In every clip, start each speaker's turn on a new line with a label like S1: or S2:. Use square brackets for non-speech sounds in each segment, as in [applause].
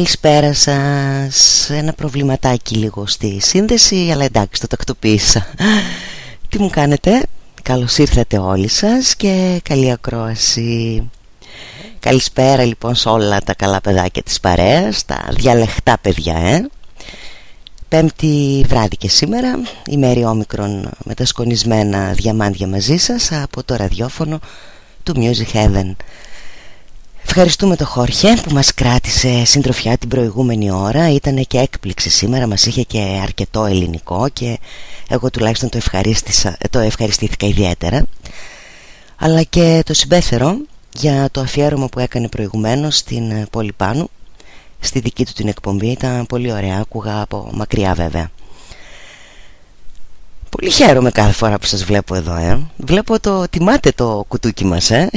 S1: Καλησπέρα σας. Ένα προβληματάκι λίγο στη σύνδεση Αλλά εντάξει το τακτοποίησα. Τι μου κάνετε; Καλώς ήρθατε όλοι σας Και καλή ακρόαση. Καλησπέρα λοιπόν σε όλα τα καλά παιδάκια της παρέας Τα διαλεχτά παιδιά ε. Πέμπτη βράδυ και σήμερα Η μέρη όμικρον με τα σκονισμένα διαμάντια μαζί σας Από το ραδιόφωνο του Music Heaven Ευχαριστούμε το Χόρχε που μας κράτησε συντροφιά την προηγούμενη ώρα. Ήταν και έκπληξη σήμερα, μας είχε και αρκετό ελληνικό Και εγώ τουλάχιστον το, το ευχαριστήθηκα ιδιαίτερα. Αλλά και το συμπέθερο για το αφιέρωμα που έκανε προηγουμένως στην πόλη Πάνου. Στη δική του την εκπομπή ήταν πολύ ωραία, άκουγα από μακριά βέβαια Πολύ χαίρομαι κάθε φορά που σας βλέπω εδώ ε. Βλέπω το τιμάτε το κουτούκι μας ε.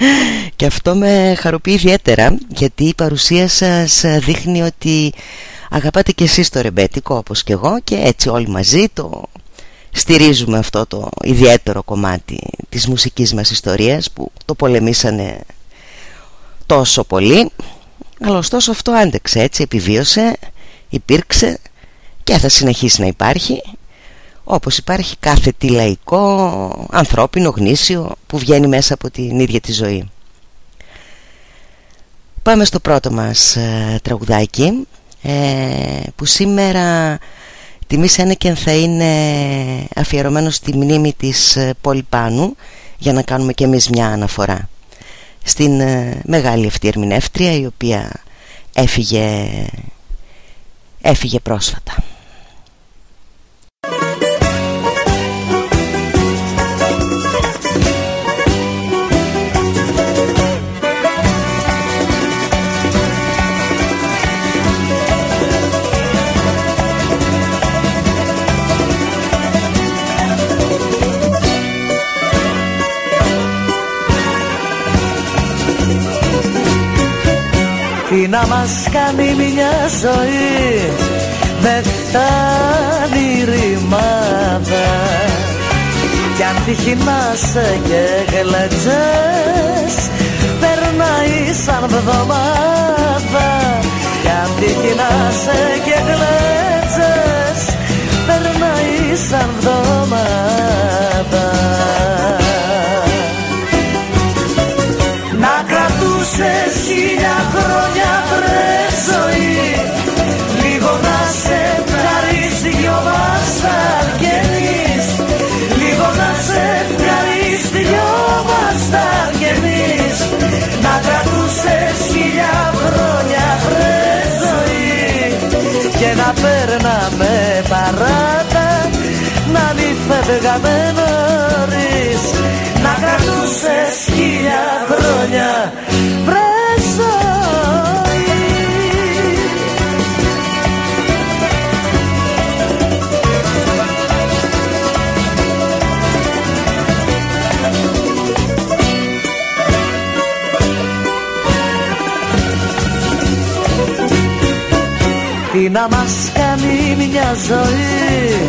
S1: [laughs] Και αυτό με χαροποιεί ιδιαίτερα Γιατί η παρουσία σας δείχνει ότι Αγαπάτε και εσείς το ρεμπέτικο όπως και εγώ Και έτσι όλοι μαζί το στηρίζουμε αυτό το ιδιαίτερο κομμάτι Της μουσικής μας ιστορίας Που το πολεμήσανε τόσο πολύ Αλλά ωστόσο αυτό άντεξε έτσι Επιβίωσε, υπήρξε Και θα συνεχίσει να υπάρχει όπως υπάρχει κάθε τι λαϊκό, ανθρώπινο, γνήσιο που βγαίνει μέσα από την ίδια τη ζωή. Πάμε στο πρώτο μας ε, τραγουδάκι ε, που σήμερα τιμή Σένεκεν θα είναι αφιερωμένο στη μνήμη της ε, Πολυπάνου για να κάνουμε και εμείς μια αναφορά στην ε, μεγάλη αυτή ερμηνεύτρια η οποία έφυγε, έφυγε πρόσφατα.
S2: Τι να μας κάνει μια ζωή Δεν φτάνει ρημάδα Κι αν τύχει να σε και γλετζές Περνάει σαν βδομάδα. Κι αν τύχει να σε και γλετζές Περνάει σαν βδομάδα κρατούσες χίλια χρόνια βρες ζωή. Λίγο να σε ευχαρίσει δυο μας θα αρκενείς. Λίγο να σε ευχαρίσει δυο μας θα αρκενείς. Να κρατούσες χίλια χρόνια βρες ζωή. Και να παίρναμε παράτα να μην φεύγαμε νωρίς Να κρατούσες χίλια χρόνια να μας κάνει μια ζωή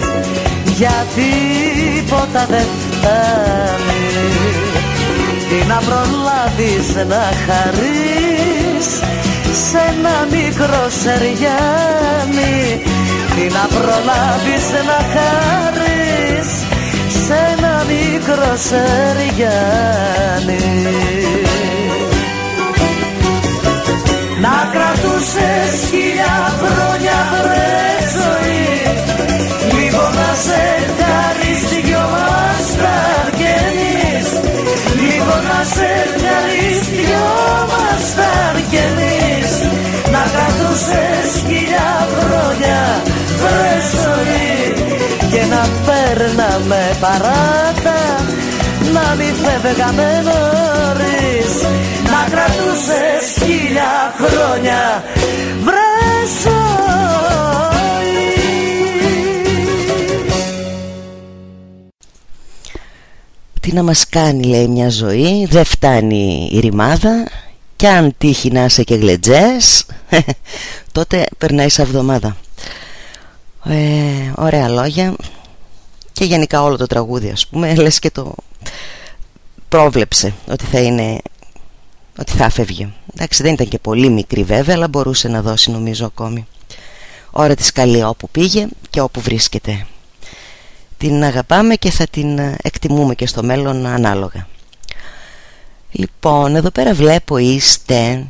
S2: Για τίποτα δεν φτάνει. Τι να προλάβεις να χαρείς Σε ένα μικρό σεριάνι. Τι να προλάβεις να χαρείς Σε ένα μικρό σεριάνι να κρατούσες χίλια χρόνια βρε ζωή. Λίγο να σε ευχαρίσει δυο μας τα αρκενείς Λίγο να σε ευχαρίσει δυο μας τα αρκενείς Να κρατούσες χίλια χρόνια βρε ζωή. Και να παίρναμε παράτα να μην φεύγαμε νωρίς. Να κρατούσες χίλια χρόνια βρε
S1: Τι να μας κάνει λέει μια ζωή Δεν φτάνει η ρημάδα Κι αν τύχει να είσαι και γλετζές [laughs] Τότε περνάει σαν εβδομάδα. Ε, Ωραία λόγια Και γενικά όλο το τραγούδι ας πούμε [laughs] Λες και το πρόβλεψε ότι θα είναι ότι θα φεύγει. Εντάξει δεν ήταν και πολύ μικρή βέβαια αλλά μπορούσε να δώσει νομίζω ακόμη. Ώρα της καλή όπου πήγε και όπου βρίσκεται. Την αγαπάμε και θα την εκτιμούμε και στο μέλλον ανάλογα. Λοιπόν εδώ πέρα βλέπω είστε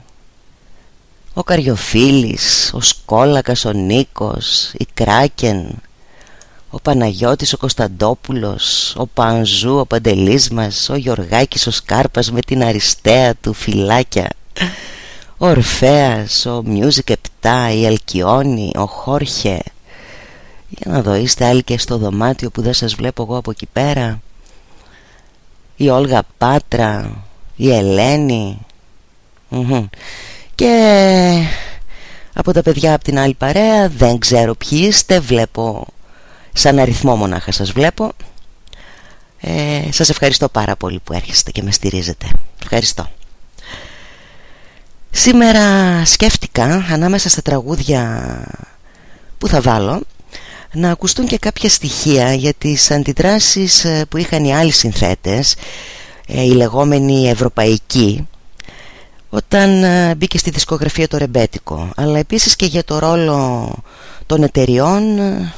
S1: Ο Καριοφίλης, ο Σκόλακας, ο Νίκος, η Κράκεν ο Παναγιώτης ο Κωνσταντόπουλος, ο Πανζού, ο Παντελής μας, ο Γιωργάκης ο Σκάρπας με την αριστεία του φυλάκια, ο Ορφέας, ο Music 7, η Αλκιόνη, ο Χόρχε. Για να δω, είστε άλλοι και στο δωμάτιο που δεν σας βλέπω εγώ από εκεί πέρα. Η Όλγα Πάτρα, η Ελένη. Και από τα παιδιά από την άλλη παρέα δεν ξέρω ποιοι είστε, βλέπω Σαν αριθμό μονάχα σας βλέπω. Ε, Σας ευχαριστώ πάρα πολύ που έρχεστε και με στηρίζετε. Ευχαριστώ. Σήμερα σκέφτηκα ανάμεσα στα τραγούδια που θα βάλω να ακουστούν και κάποια στοιχεία για τις αντιδράσεις ε, που είχαν οι άλλοι συνθέτες ε, οι λεγόμενοι ευρωπαϊκοί όταν ε, μπήκε στη δισκογραφία το ρεμπέτικο αλλά επίσης και για το ρόλο των εταιριών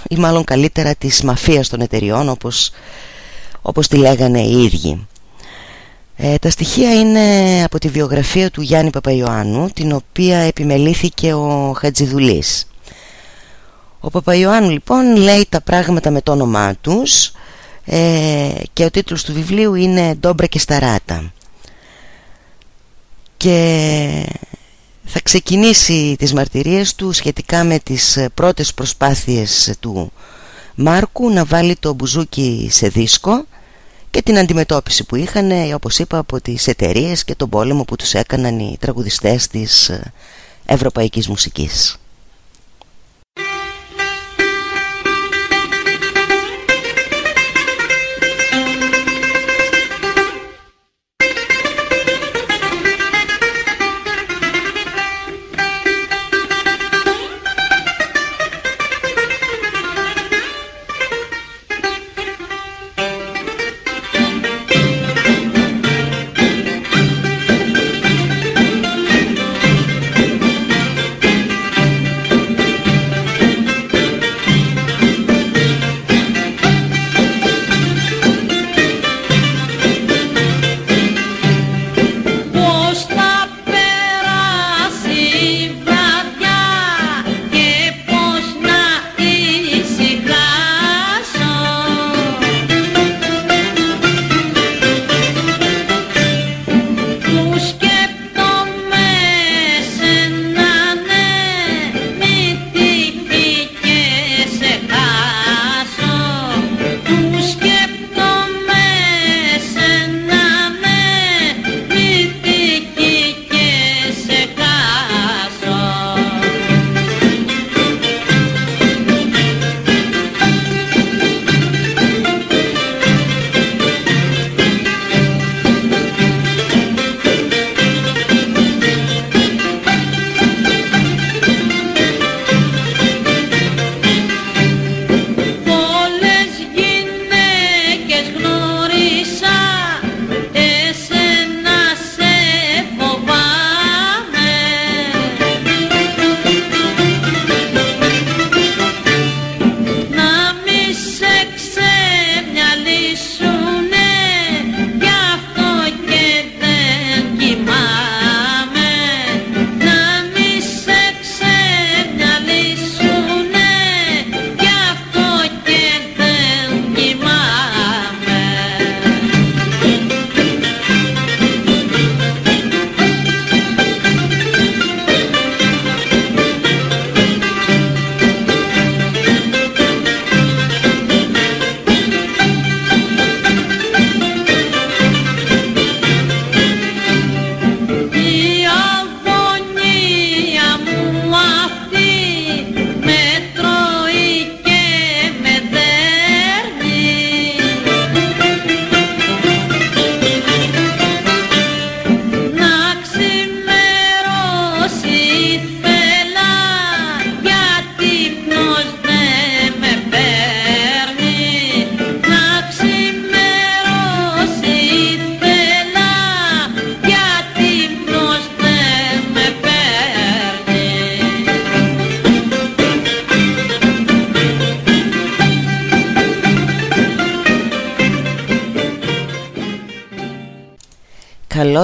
S1: ή μάλλον καλύτερα της μαφίας των εταιριών όπως, όπως τη λέγανε οι ίδιοι. Ε, τα στοιχεία είναι από τη βιογραφία του Γιάννη Παπαϊωάννου την οποία επιμελήθηκε ο Χατζηδουλής. Ο Παπαϊωάννου λοιπόν λέει τα πράγματα με το όνομά τους ε, και ο τίτλος του βιβλίου είναι «Ντόμπρα και Σταράτα». Και θα ξεκινήσει τις μαρτυρίες του σχετικά με τις ε, πρώτες προσπάθειες του Μάρκου να βάλει το μπουζούκι σε δίσκο και την αντιμετώπιση που είχαν ε, όπως είπα από τις εταιρείες και τον πόλεμο που τους έκαναν οι τραγουδιστές της ε, ευρωπαϊκής μουσικής.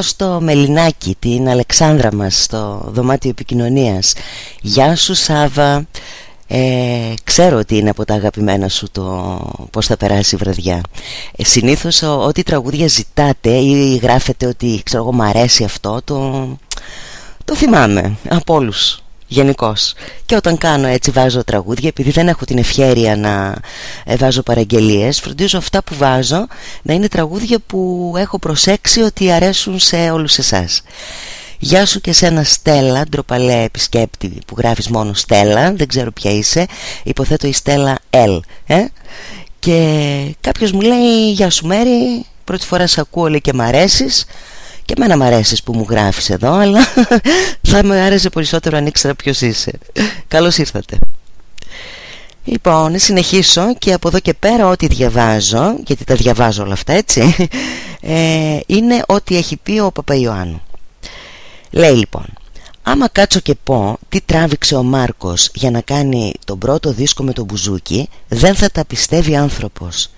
S1: Στο Μελινάκι την Αλεξάνδρα μας στο δωμάτιο επικοινωνίας. Γεια σου Σάβα. Ε, ξέρω ότι είναι από τα αγαπημένα σου το πώς θα περάσει η βραδιά. Ε, Συνήθως ό,τι τραγούδια ζητάτε ή γράφετε ότι ξέρω εγώ μ' αρέσει αυτό το, το θυμάμαι από όλους γενικώς. Και όταν κάνω έτσι βάζω τραγούδια επειδή δεν έχω την ευχέρεια να ε, βάζω παραγγελίες φροντίζω αυτά που βάζω να είναι τραγούδια που έχω προσέξει ότι αρέσουν σε όλους εσάς Γεια σου και σένα Στέλλα, ντροπαλέ επισκέπτη που γράφεις μόνο Στέλλα, δεν ξέρω ποια είσαι, υποθέτω η Στέλλα L. Ε; Και κάποιος μου λέει Γεια σου Μέρη, πρώτη φορά σε ακούω λέει και μ' αρέσεις και εμένα μ' αρέσεις που μου γράφεις εδώ Αλλά [laughs] θα με άρεσε περισσότερο αν ήξερα ποιος είσαι. Καλώς ήρθατε. Λοιπόν, συνεχίσω και από εδώ και πέρα ό,τι διαβάζω Γιατί τα διαβάζω όλα αυτά έτσι ε, Είναι ό,τι έχει πει ο Παπαϊωάννου Λέει λοιπόν Άμα κάτσω και πω τι τράβηξε ο Μάρκος για να κάνει τον πρώτο δίσκο με τον Μπουζούκι Δεν θα τα πιστεύει άνθρωπος.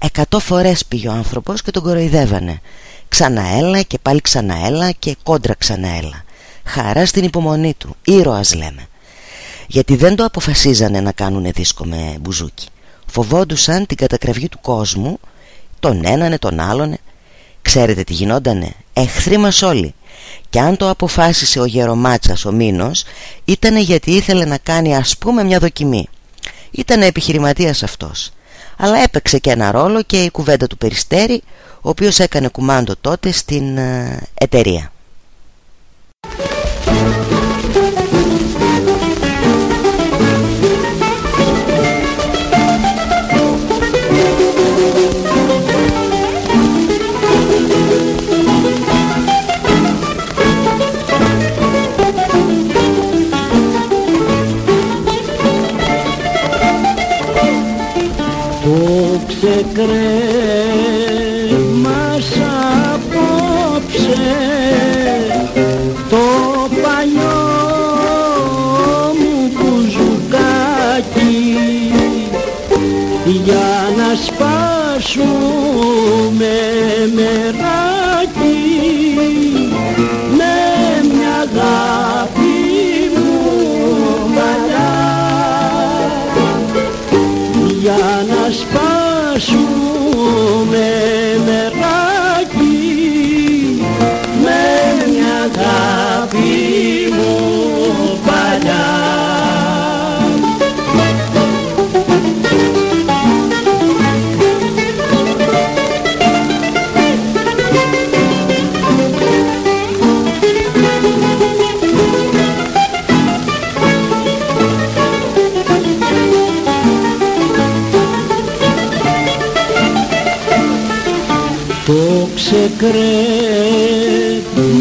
S1: Εκατό φορές πήγε ο άνθρωπος και τον κοροϊδεύανε Ξαναέλα και πάλι ξαναέλα και κόντρα ξαναέλα. Χαρά στην υπομονή του, ήρωας λέμε. Γιατί δεν το αποφασίζανε να κάνουν δίσκο με Μπουζούκι. Φοβόντουσαν την κατακραυγή του κόσμου Τον ένανε, τον άλλον Ξέρετε τι γινότανε Εχθροί μας όλοι. Και αν το αποφάσισε ο Γερομάτσας ο Μήνος Ήτανε γιατί ήθελε να κάνει ας πούμε μια δοκιμή. Ήτανε επιχειρηματίας αυτός Αλλά έπαιξε και ένα ρόλο και η κουβέντα του Περιστέρη Ο οποίος έκανε κουμάντο τότε στην ε, εταιρεία
S3: करे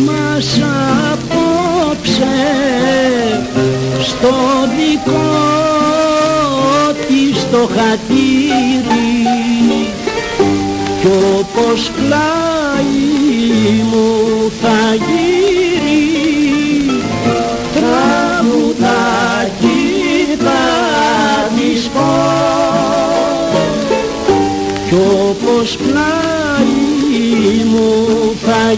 S3: μας απόψε στο δικό της το χατήρι. Κι όπως πλάι μου θα γύρει τραγουδάκι θα της πω κι όπως πλάι μου θα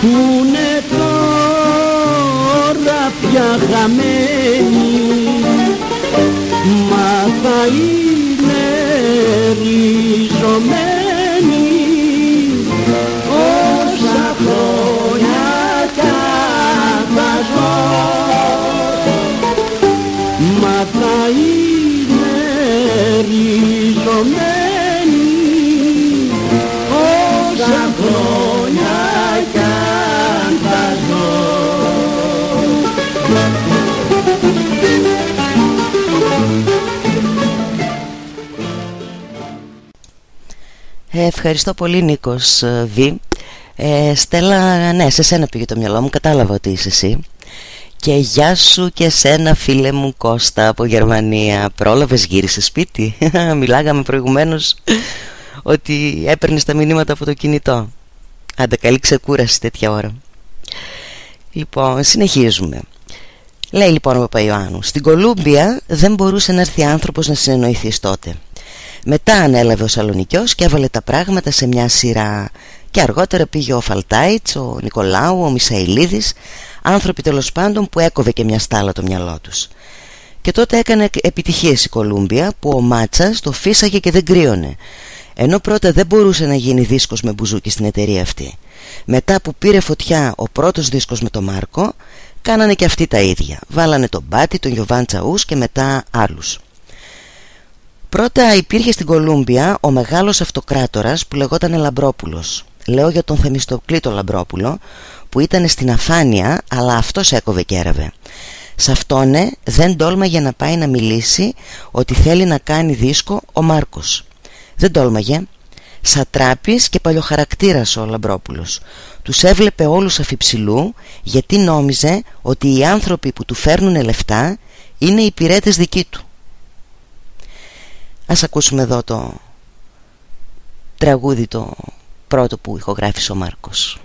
S3: γίνει τραγουδάκι θα της χαμένη μα θα είναι
S1: ευχαριστώ πολύ Νίκος ε, Β. Ε, Στέλλα, ναι, σε σένα πήγε το μυαλό μου, κατάλαβα ότι είσαι εσύ. Και γεια σου και σένα φίλε μου Κώστα από Γερμανία. Πρόλαβες γύρισες σπίτι. [laughs] Μιλάγαμε προηγουμένως ότι έπαιρνες τα μηνύματα από το κινητό. Άντε καλή ξεκούραση τέτοια ώρα. Λοιπόν συνεχίζουμε. Λέει λοιπόν ο Παπαϊωάννου Στην Κολούμπια δεν μπορούσε να έρθει άνθρωπος να συνεννοηθείς τότε Μετά ανέλαβε ο Σαλονικιός και έβαλε τα πράγματα σε μια σειρά. Και αργότερα πήγε ο Φαλτάιτς, ο Νικολάου, ο Μισαηλίδης Άνθρωποι τέλος πάντων που έκοβε και μια στάλα το μυαλό τους. Και τότε έκανε επιτυχίες η Κολούμπια που ο Μάτσας το φύσαγε και δεν κρύωνε. Ενώ πρώτα δεν μπορούσε να γίνει δίσκος με μπουζούκι στην εταιρεία αυτή. Μετά που πήρε φωτιά ο πρώτος δίσκος με τον Μάρκο Κάνανε και αυτοί τα ίδια. Βάλανε τον Μπάτι, τον Γιωβάν Τσαούς και μετά άλλους Πρώτα υπήρχε στην Κολούμπια ο μεγάλος αυτοκράτορας που λεγόταν Λαμπρόπουλος. Λέω για τον Θεμιστοκλή τον Λαμπρόπουλο που ήταν στην αφάνεια αλλά αυτός έκοβε και έραβε Σ' αυτόνε δεν τόλμαγε να πάει να μιλήσει ότι θέλει να κάνει δίσκο ο Μάρκος. Δεν τόλμαγε. Σατράπης και παλιοχαρακτήρας ο Λαμπρόπουλος. Τους έβλεπε όλους αφιψηλού γιατί νόμιζε ότι οι άνθρωποι που του φέρνουν λεφτά είναι οι υπηρέτες δικοί του Ας ακούσουμε εδώ το τραγούδι το πρώτο που ηχογράφησε ο Μάρκος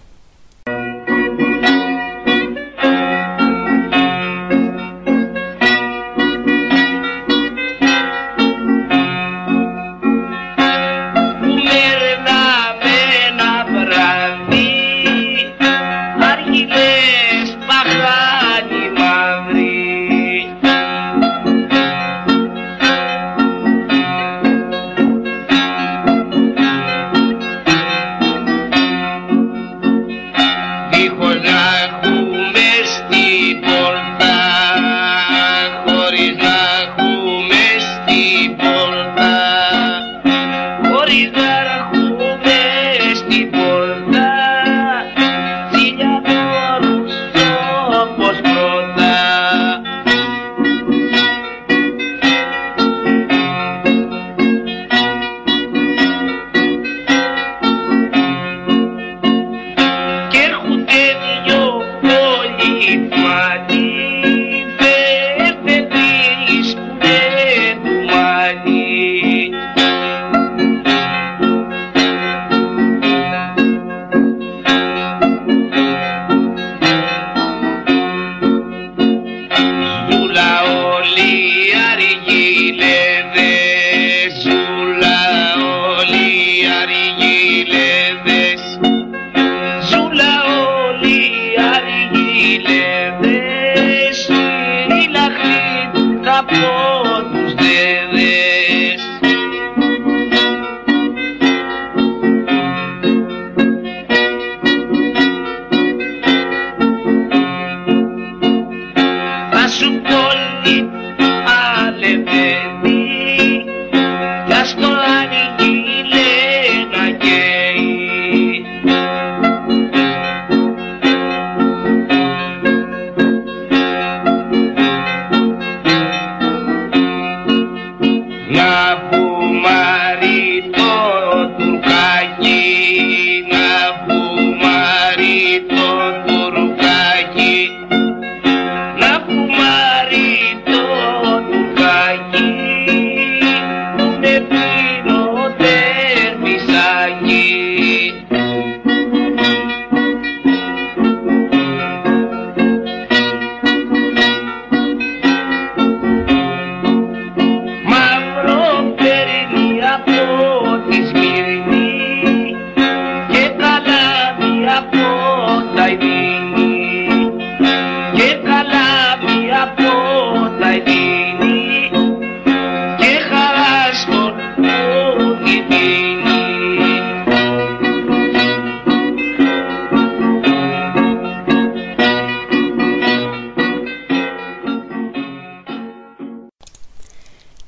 S1: La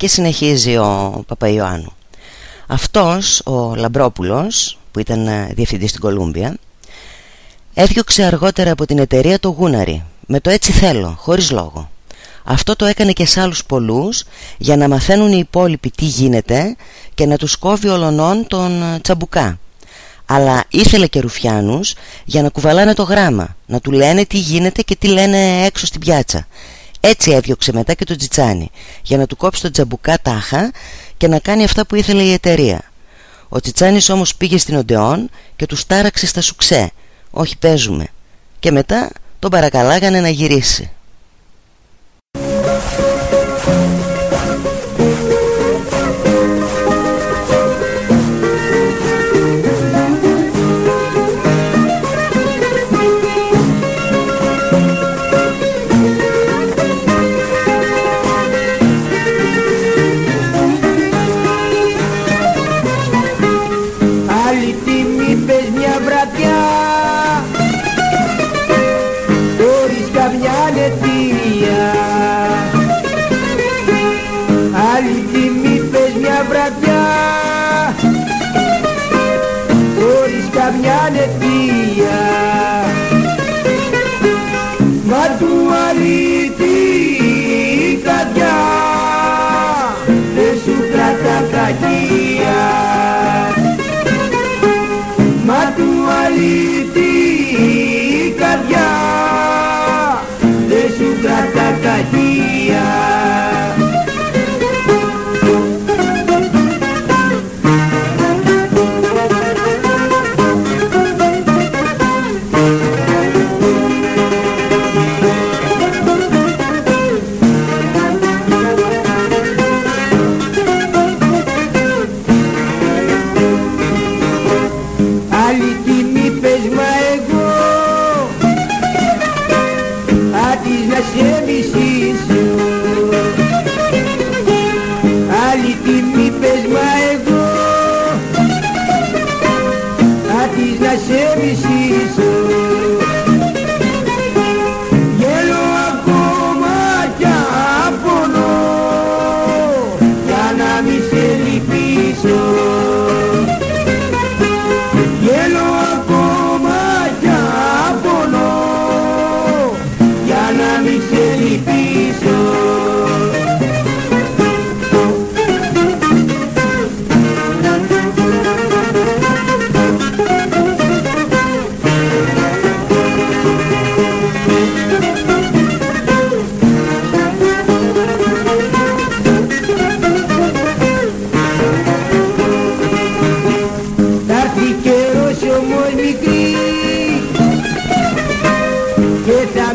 S1: Και συνεχίζει ο Παπαϊωάννου Αυτός ο Λαμπρόπουλος που ήταν ε, διευθυντής στην Κολούμπια Έδιωξε αργότερα από την εταιρεία το Γούναρη Με το έτσι θέλω, χωρίς λόγο Αυτό το έκανε και σε άλλους πολλούς για να μαθαίνουν οι υπόλοιποι τι γίνεται και να τους κόβει ολονών τον ε, τσαμπουκά. Αλλά ήθελε και ρουφιάνους για να κουβαλάνε το γράμμα, να του λένε τι γίνεται και τι λένε έξω στην πιάτσα. Έτσι έδιωξε μετά και τον Τζιτσάνι για να του κόψει τον τσαμπουκά τάχα και να κάνει αυτά που ήθελε η εταιρεία. Ο Τσιτσάνης όμως πήγε στην Οντεόν και τους τάραξε στα σουξέ. Όχι παίζουμε. Και μετά τον παρακαλάγανε να γυρίσει.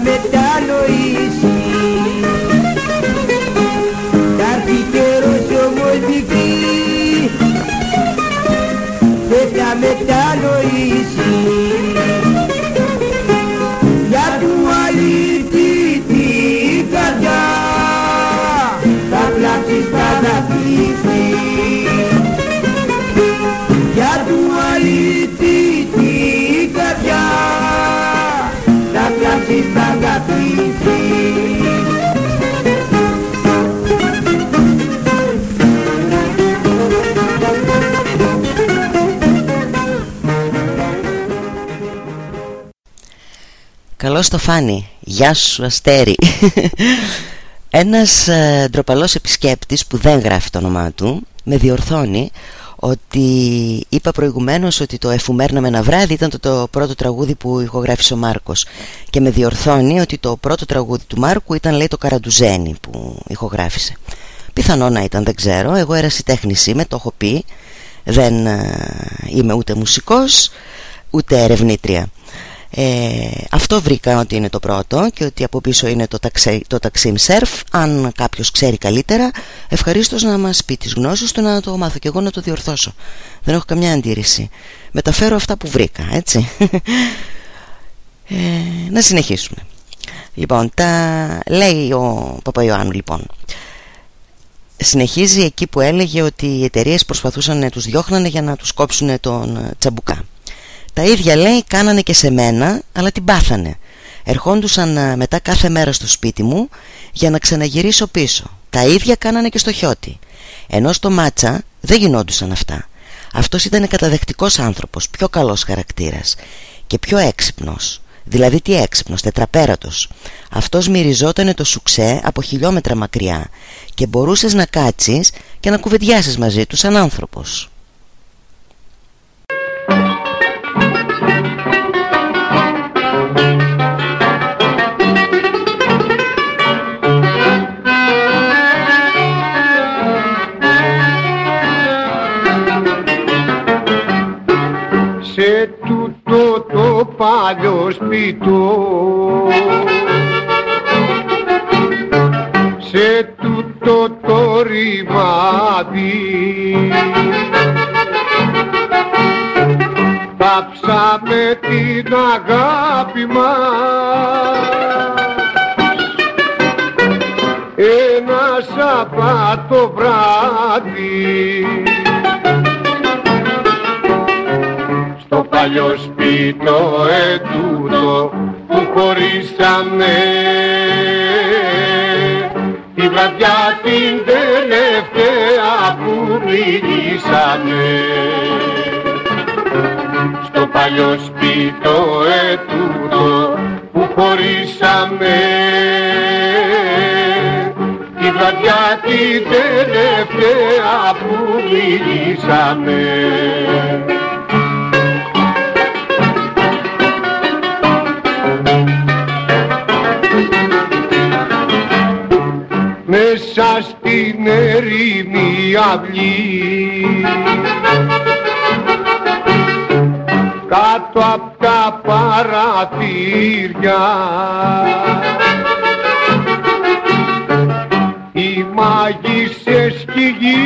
S1: me Καλώς το φάνη. Γεια σου αστέρι. [laughs] Ένας ε, ντροπαλός επισκέπτης που δεν γράφει το όνομά του Με διορθώνει ότι είπα προηγουμένως ότι το «Εφουμέρνα με ένα βράδυ» ήταν το, το πρώτο τραγούδι που ηχογράφησε ο Μάρκος. Και με διορθώνει ότι το πρώτο τραγούδι του Μάρκου ήταν λέει το «Καραντουζένι» που ηχογράφησε. Πιθανό να ήταν δεν ξέρω, εγώ ερασιτέχνης είμαι, το έχω πει. Δεν ε, είμαι ούτε μουσικός ούτε ερευνήτρια ε, αυτό βρήκα ότι είναι το πρώτο και ότι από πίσω είναι το, ταξί, το Taksim Surf. Αν κάποιος ξέρει καλύτερα ευχαρίστως να μας πει τις γνώσεις του να το μάθω και εγώ να το διορθώσω. Δεν έχω καμιά αντίρρηση. Μεταφέρω αυτά που βρήκα έτσι. [laughs] Ε, να συνεχίσουμε. Λοιπόν τα λέει ο Παπαϊωάννου λοιπόν. Συνεχίζει εκεί που έλεγε ότι οι εταιρείες προσπαθούσαν να τους διώχνανε για να τους κόψουν τον τσαμπουκά τα ίδια λέει κάνανε και σε μένα αλλά την πάθανε. Ερχόντουσαν ε, μετά κάθε μέρα στο σπίτι μου για να ξαναγυρίσω πίσω. Τα ίδια κάνανε και στο χιώτη. Ενώ στο μάτσα δεν γινόντουσαν αυτά. Αυτός ήταν καταδεκτικός άνθρωπος, πιο καλός χαρακτήρας Και πιο έξυπνος. Δηλαδή τι έξυπνος, τετραπέρατος. Αυτός μυριζότανε το σουξέ από χιλιόμετρα μακριά Και μπορούσες να κάτσεις και να κουβεντιάσεις μαζί του σαν άνθρωπος
S4: παλιό σπιτό σε τούτο το ρημάδι Πάψαμε την αγάπη μας. Ένα Σαββάτο βράδυ στο παλιό σπίτο ετούτο που χωρίσαμε τη βραδιά την τελευταία που μιλήσαμε στο παλιό σπίτο ετούτο που χωρίσαμε τη βραδιά την τελευταία που μιλήσαμε μέσα στην ερήμη αυλή. Κάτω απ' τα παραθύρια οι μάγισσες και οι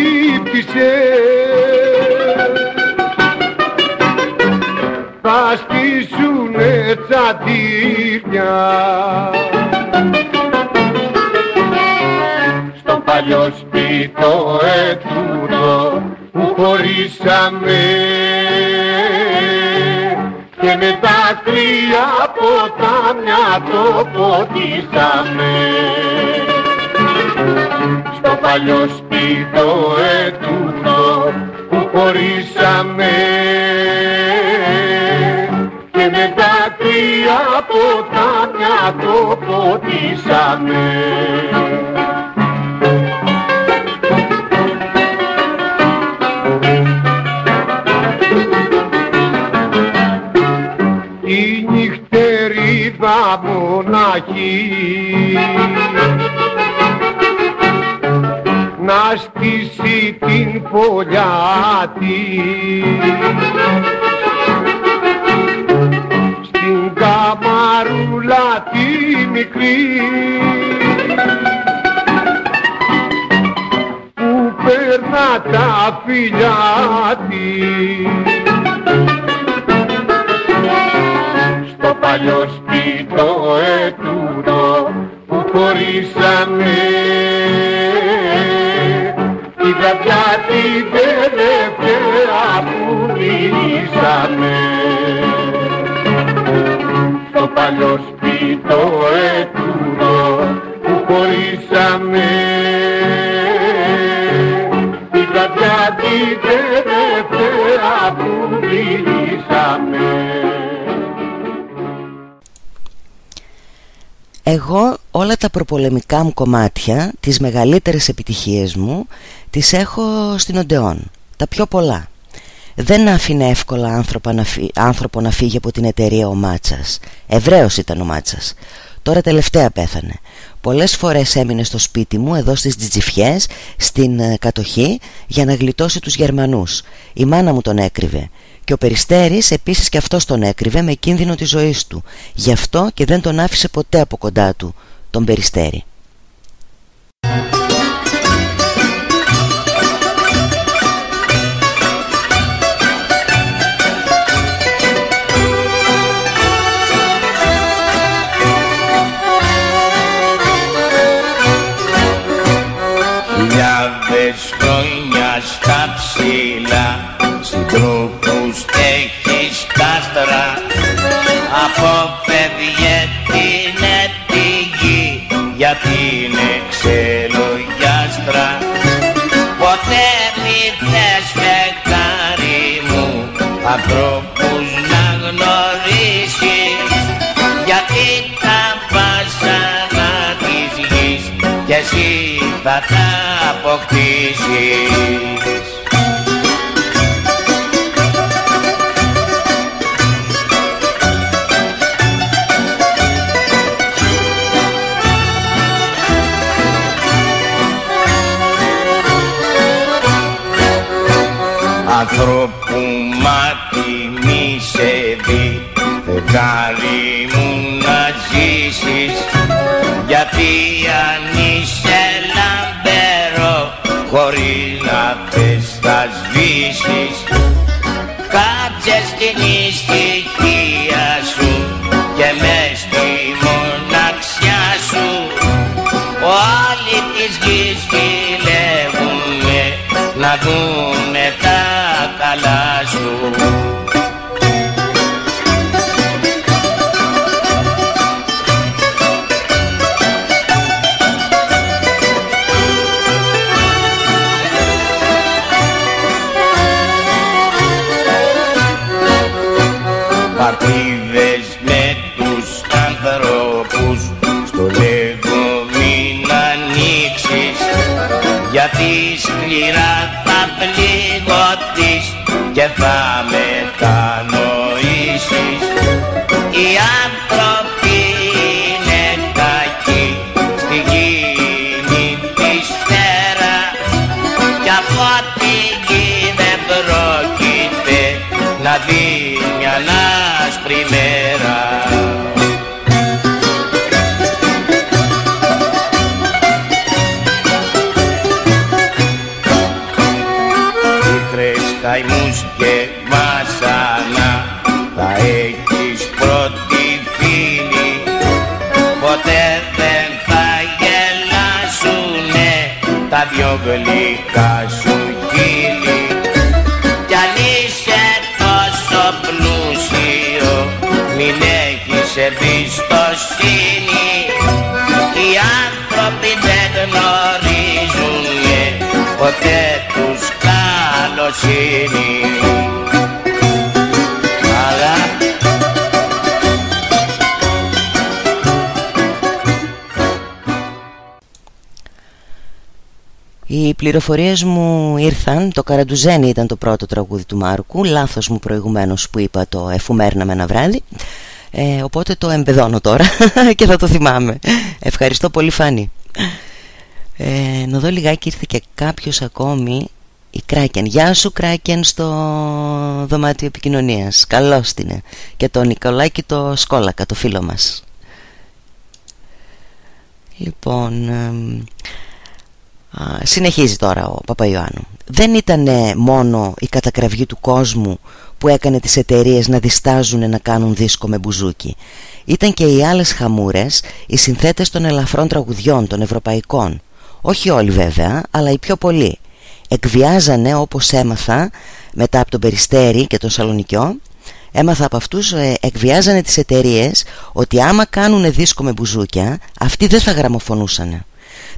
S4: θα στήσουνε τσαντήρια παλιό σπίτο ετούτο που χωρίσαμε. Και με τα κρύα ποτάμια το ποτίσαμε στο παλιό σπίτο ετούτο που χωρίσαμε. Και με τα κρύα ποτάμια το ποτίσαμε μοναχή να στήσει την φωλιά στην καμαρούλα τη μικρή. Που περνά τα φιλιά της παλιός το ετούτο που χωρίσαμε. Την καρδιά την τελευταία που μιλήσαμε στο παλιός σπίτο ετούτο που χωρίσαμε. Την καρδιά την τελευταία που μιλήσαμε
S1: Εγώ όλα τα προπολεμικά μου κομμάτια, τις μεγαλύτερες επιτυχίες μου, τις έχω στην Οντεόν, τα πιο πολλά. Δεν άφηνε εύκολα άνθρωπο να, άνθρωπο να φύγει από την εταιρεία ο Μάτσας. Εβραίος ήταν ο Μάτσας. Τώρα τελευταία πέθανε. Πολλές φορές έμεινε στο σπίτι μου εδώ στις Τζιτζιφιές, στην ε, κατοχή, για να γλιτώσει τους Γερμανούς. Η μάνα μου τον έκρυβε. Και ο Περιστέρης επίσης και αυτός τον έκρυβε με κίνδυνο της ζωής του. Γι' αυτό και δεν τον άφησε ποτέ από κοντά του τον Περιστέρη
S5: ανθρώπους να γνωρίσεις γιατί τα βάσανα της γης κι εσύ θα τα αποκτήσεις. Ανθρώπους Φεγγάρι μου να ζήσεις Γιατί αν είσαι λαμπέρο Χωρίς να θες θα σβήσεις. Κάτσε στην ησυχία σου Και μες στη μοναξιά σου. Όλοι της γης φιλεύουνε να δούνε τα καλά σου γιατί σκληρά θα πληγωθείς και θα μετανοήσεις ποτέ τους καλοσύνη Αλλά
S1: Οι πληροφορίες μου ήρθαν, το Καραντουζένι ήταν το πρώτο τραγούδι του Μάρκου. Λάθος μου προηγουμένως που είπα το εφουμέρνα με ένα βράδυ ε, Οπότε το εμπεδώνω τώρα [laughs] και θα το θυμάμαι. Ευχαριστώ πολύ Φάνη ε, Να δω λιγάκι ήρθε και κάποιος ακόμη. Η Κράκεν Γεια σου Κράκεν στο δωμάτιο επικοινωνίας. Καλώς την. Είναι Και το Νικολάκη το Σκόλακα το φίλο μας. Λοιπόν εμ, Α, Συνεχίζει τώρα ο Παπαϊωάννου. Δεν ήταν μόνο η κατακραυγή του κόσμου που έκανε τις εταιρείες να διστάζουν να κάνουν δίσκο με μπουζούκι. Ήταν και οι άλλες χαμούρες, οι συνθέτες των ελαφρών τραγουδιών, των ευρωπαϊκών Όχι όλοι βέβαια, αλλά οι πιο πολλοί. Εκβιάζανε όπως έμαθα μετά από τον Περιστέρη και τον Σαλονικιό. Έμαθα από αυτούς ε, εκβιάζανε τις εταιρείες ότι άμα κάνουν δίσκο με μπουζούκια αυτοί δεν θα γραμμοφωνούσανε.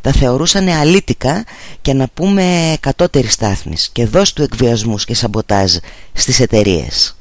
S1: Τα θεωρούσαν αλήτικα και να πούμε κατώτερη στάθμης και δώσ' του εκβιασμούς και σαμποτάζ στις εταιρείες.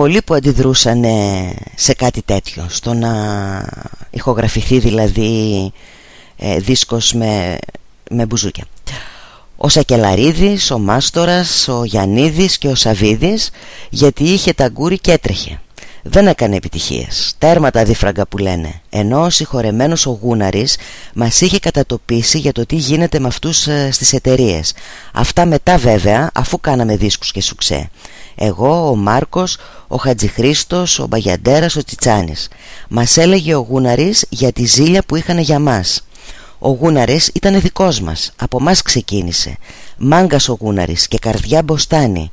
S1: Πολλοί που αντιδρούσαν ε, σε κάτι τέτοιο. Στο να ηχογραφηθεί δηλαδή ε, δίσκος με, με μπουζούκια. Ο Σακελαρίδης, ο Μάστορας, ο Γιαννίδης και ο Σαβίδης Γιατί είχε ταγκούρι και έτρεχε δεν έκανε επιτυχίες. Τέρμα τα δίφραγκα που λένε. Ενώ ο συγχωρεμένος ο Γούναρης Μας είχε κατατοπίσει για το τι γίνεται με αυτούς ε, στις εταιρείες. Αυτά μετά βέβαια Αφού κάναμε δίσκους και σουξέ. Εγώ, ο Μάρκος, ο Χατζηχρίστος, ο Μπαγιαντέρας, ο Τσιτσάνης. Μας έλεγε ο Γούναρης για τη ζήλια που είχαν για μας. Ο Γούναρης ήταν δικός μας. Από μας ξεκίνησε. Μάγκας ο Γούναρης και καρδιά μποστάνη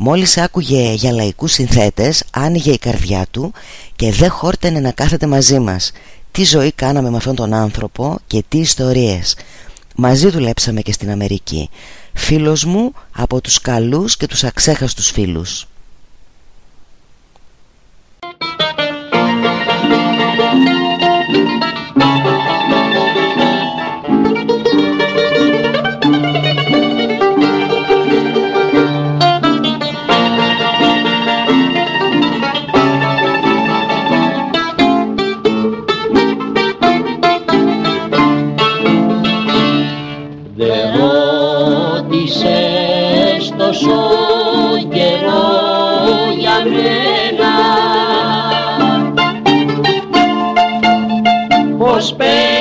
S1: Μόλις άκουγε για λαϊκούς συνθέτες Άνοιγε η καρδιά του Και δεν χόρτενε να κάθεται μαζί μας. Τι ζωή κάναμε με αυτόν τον άνθρωπο Και τι ιστορίες. Μαζί δουλέψαμε και στην Αμερική. Φίλος μου από τους καλούς και τους αξέχαστους φίλους
S6: prosper.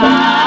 S6: Ζωής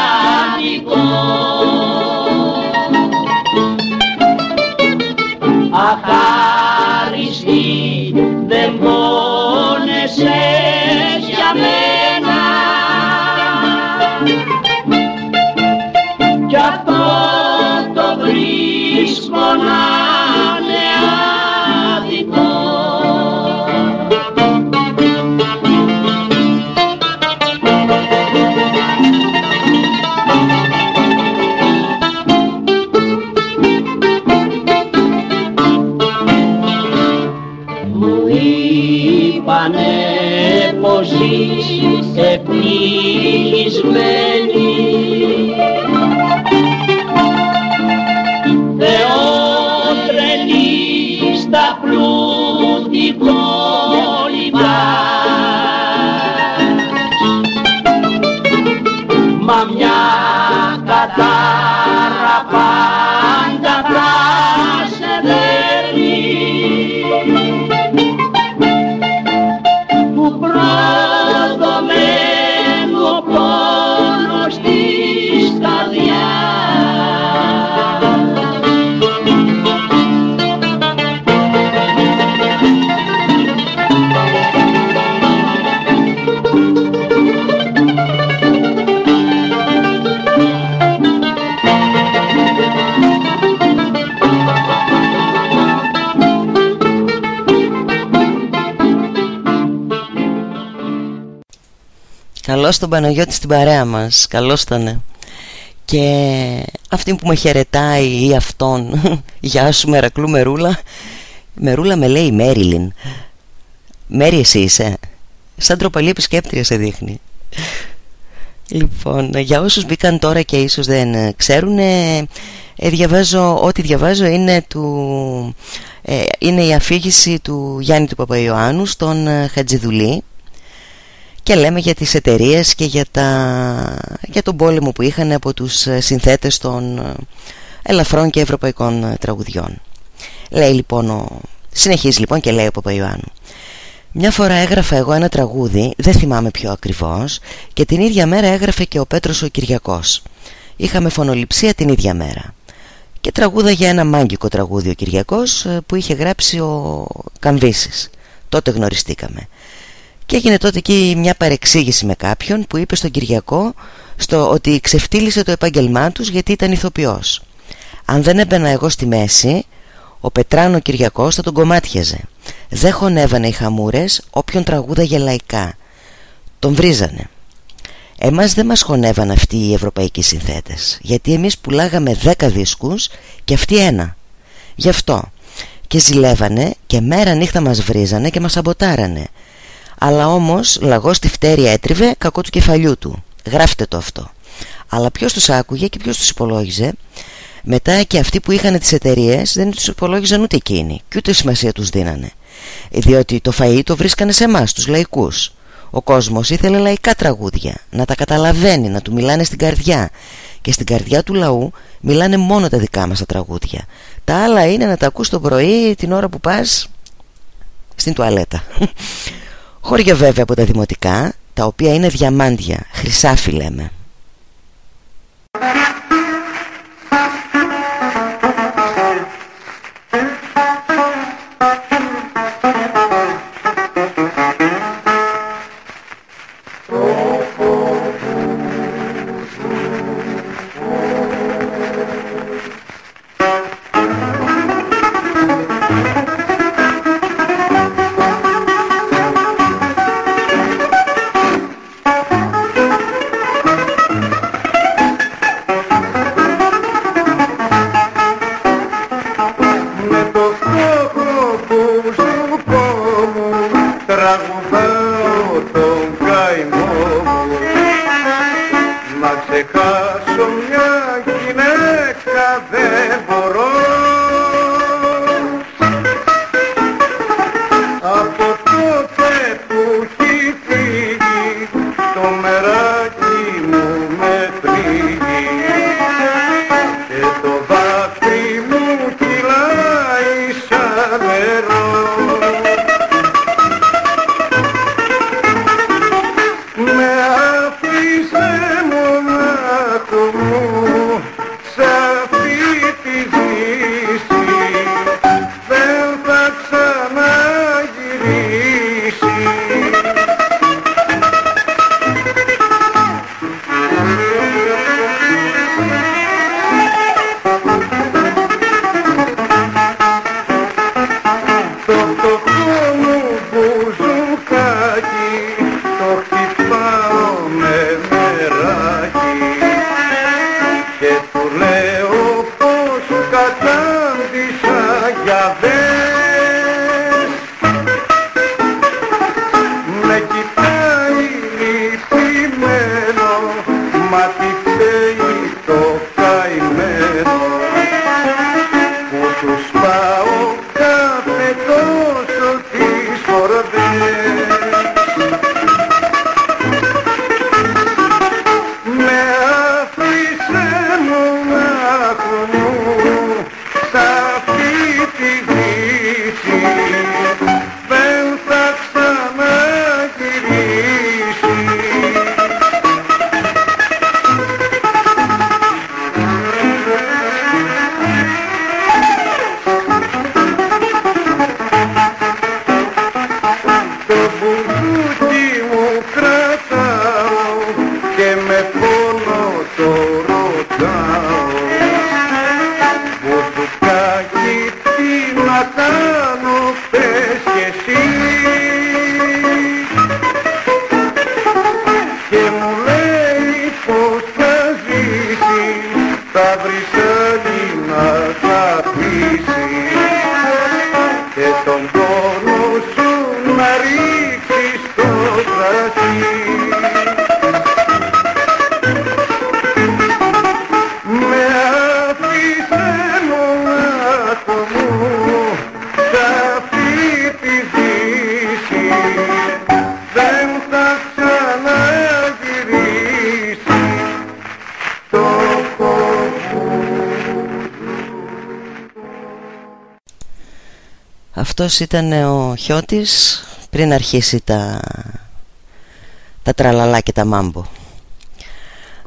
S1: Καλώς τον Παναγιώτη στην παρέα μας. Καλώς ήτανε. Και αυτή που με χαιρετάει ή αυτόν [laughs] Γεια σου Μερακλού Μερούλα. Μερούλα με λέει Μέριλιν. Μέρι εσύ είσαι; Σαν τροπαλή επισκέπτρια σε δείχνει. Λοιπόν, για όσους μπήκαν τώρα και ίσως δεν ε, ξέρουν ε, ε, διαβάζω, Ό,τι διαβάζω είναι, του, ε, είναι η αφήγηση του Γιάννη του Παπαϊωάννου Στον ε, Χατζηδουλή και λέμε για τις εταιρείες και για, τα, για τον πόλεμο που είχαν από τους ε, συνθέτες των ε, ελαφρών και ευρωπαϊκών ε, τραγουδιών. Λέει λοιπόν ο... Συνεχίζει λοιπόν και λέει ο Παπαϊωάννου. Μια φορά έγραφα εγώ ένα τραγούδι, δεν θυμάμαι πιο ακριβώς, και την ίδια μέρα έγραφε και ο Πέτρος ο Κυριακός. Είχαμε φωνοληψία την ίδια μέρα. Και τραγούδα για ένα μάγκικο τραγούδι ο Κυριακός που είχε γράψει ο Καμβίσης. Τότε γνωριστήκαμε. Και έγινε τότε εκεί μια παρεξήγηση με κάποιον που είπε στον Κυριακό στο ότι ξεφτύλισε το επάγγελμά τους γιατί ήταν ηθοποιός. Αν δεν έμπαινα εγώ στη μέση, ο Πετράνο Κυριακός θα τον κομμάτιαζε. Δεν χωνεύανε οι χαμούρες όποιον τραγούδαγε λαϊκά. Τον βρίζανε. Εμάς δεν μας χωνεύαν αυτοί οι ευρωπαϊκοί συνθέτες Γιατί εμείς πουλάγαμε δέκα δίσκους και αυτοί ένα Γι' αυτό Και ζηλεύανε και μέρα νύχτα μας βρίζανε και μας σαμποτάρανε αλλά όμως λαγός τη φτέρια έτριβε κακό του κεφαλιού του. Γράφτε το αυτό. Αλλά ποιος τους άκουγε και ποιος τους υπολόγιζε; Μετά και αυτοί που είχαν τις εταιρείες δεν τους υπολόγιζαν ούτε εκείνοι Και ούτε σημασία τους δίνανε. Διότι το φαΐ το βρίσκανε σε εμάς τους λαϊκούς. Ο κόσμος ήθελε λαϊκά τραγούδια Να τα καταλαβαίνει, να του μιλάνε στην καρδιά. Και στην καρδιά του λαού μιλάνε μόνο τα δικά μας τα τραγούδια. Τα άλλα είναι να τα ακούς το πρωί την ώρα που πας στην τουαλέτα Χώρια βέβαια από τα δημοτικά, τα οποία είναι διαμάντια, χρυσάφι λέμε. Αυτός ήταν ο Χιώτης πριν αρχίσει τα, τα τραλαλά και τα μάμπο.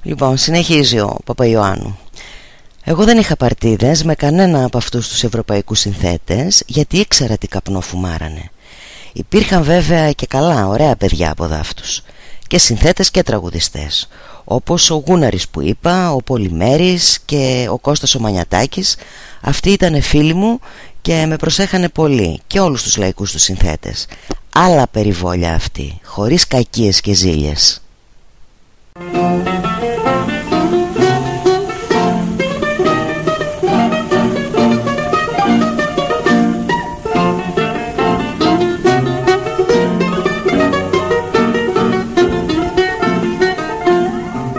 S1: Λοιπόν, συνεχίζει ο Παπαϊωάννου. Εγώ δεν είχα παρτίδες με κανένα από αυτούς τους ευρωπαϊκούς συνθέτες γιατί ήξερα τι καπνό φουμάρανε. Υπήρχαν βέβαια και καλά, ωραία παιδιά από δάφτους και συνθέτες και τραγουδιστές όπως ο Γούναρης που είπα, ο Πολυμέρης και ο Κώστας ο Μανιατάκης αυτοί ήταν φίλοι μου και με προσέχανε πολύ και όλους τους λαϊκούς τους συνθέτες. Άλλα περιβόλια αυτοί χωρίς κακίες και ζήλιες.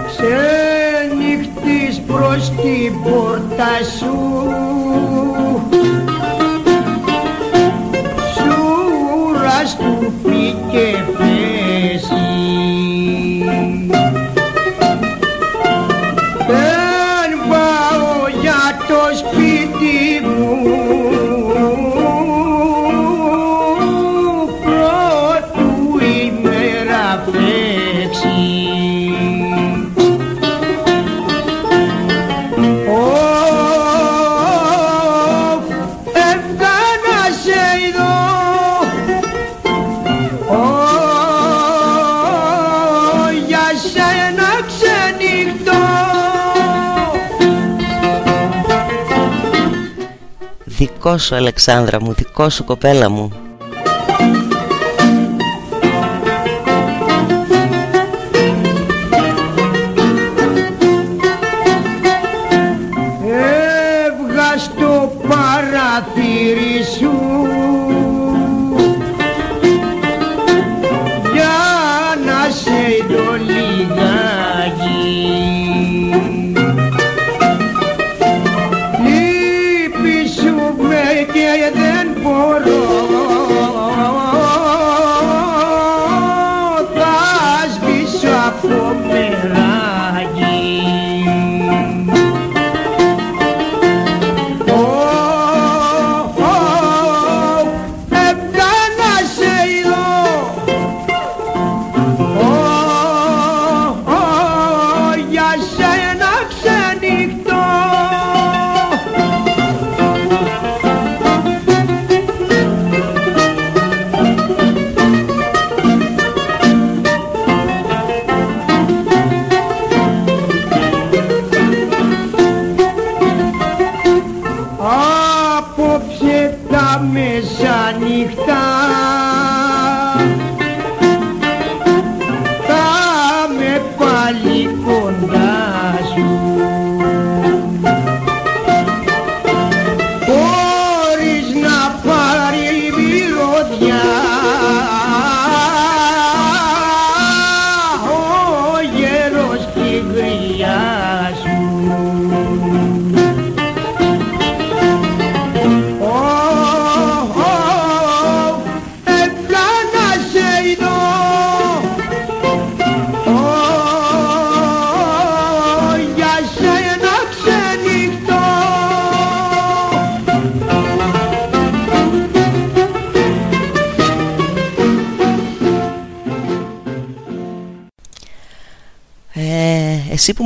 S3: Ξενυχτής προς την πόρτα σου Σούρας του πήκε
S1: Δικό σου Αλεξάνδρα μου, δικό σου κοπέλα μου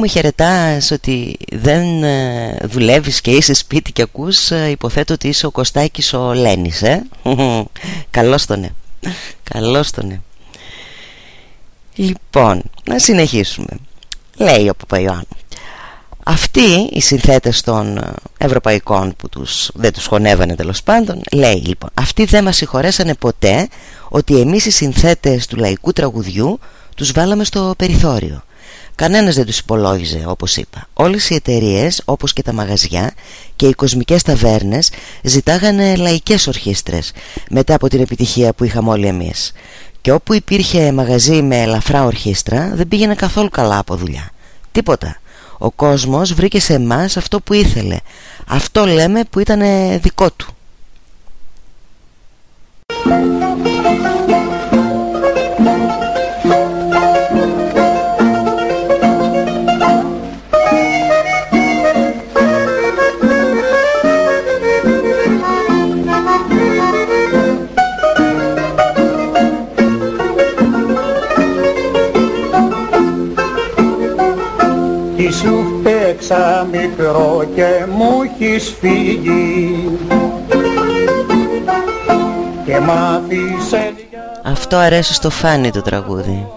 S1: Εσύ που με χαιρετάς ότι δεν ε, δουλεύεις και είσαι σπίτι και ακούς ε, Υποθέτω ότι είσαι ο Κωστάκης ο Λένης ε; [laughs] Καλώς τον ναι Καλώς τον ναι Λοιπόν, να συνεχίσουμε. Λέει ο Παπαϊωάννου Αυτοί οι συνθέτες των ε, ευρωπαϊκών που τους, δεν τους χωνεύανε τέλος πάντων Λέει λοιπόν Αυτοί δεν μας συγχωρέσανε ποτέ ότι εμείς οι συνθέτες του λαϊκού τραγουδιού τους βάλαμε στο περιθώριο Κανένας δεν τους υπολόγιζε όπως είπα. Όλες οι εταιρείες, όπως και τα μαγαζιά και οι κοσμικές ταβέρνες ζητάγανε λαϊκές ορχήστρες μετά από την επιτυχία που είχαμε όλοι εμείς. Και όπου υπήρχε μαγαζί με ελαφρά ορχήστρα δεν πήγαινε καθόλου καλά από δουλειά. Τίποτα. Ο κόσμος βρήκε σε εμάς αυτό που ήθελε. Αυτό λέμε που ήταν δικό του
S7: Τι σου παίξα μικρό και μου έχεις φύγει. Και μ' άφησες για
S1: Αυτό αρέσει στο φάνη το τραγούδι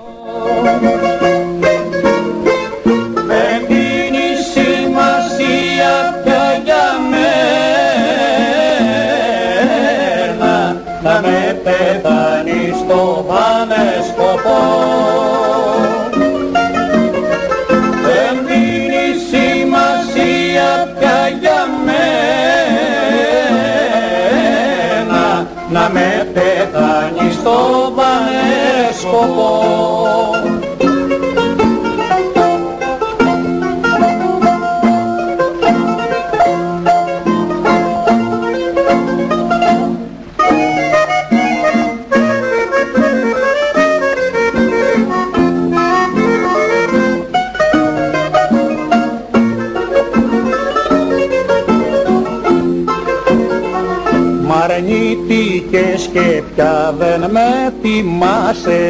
S7: δεν με θυμάσαι.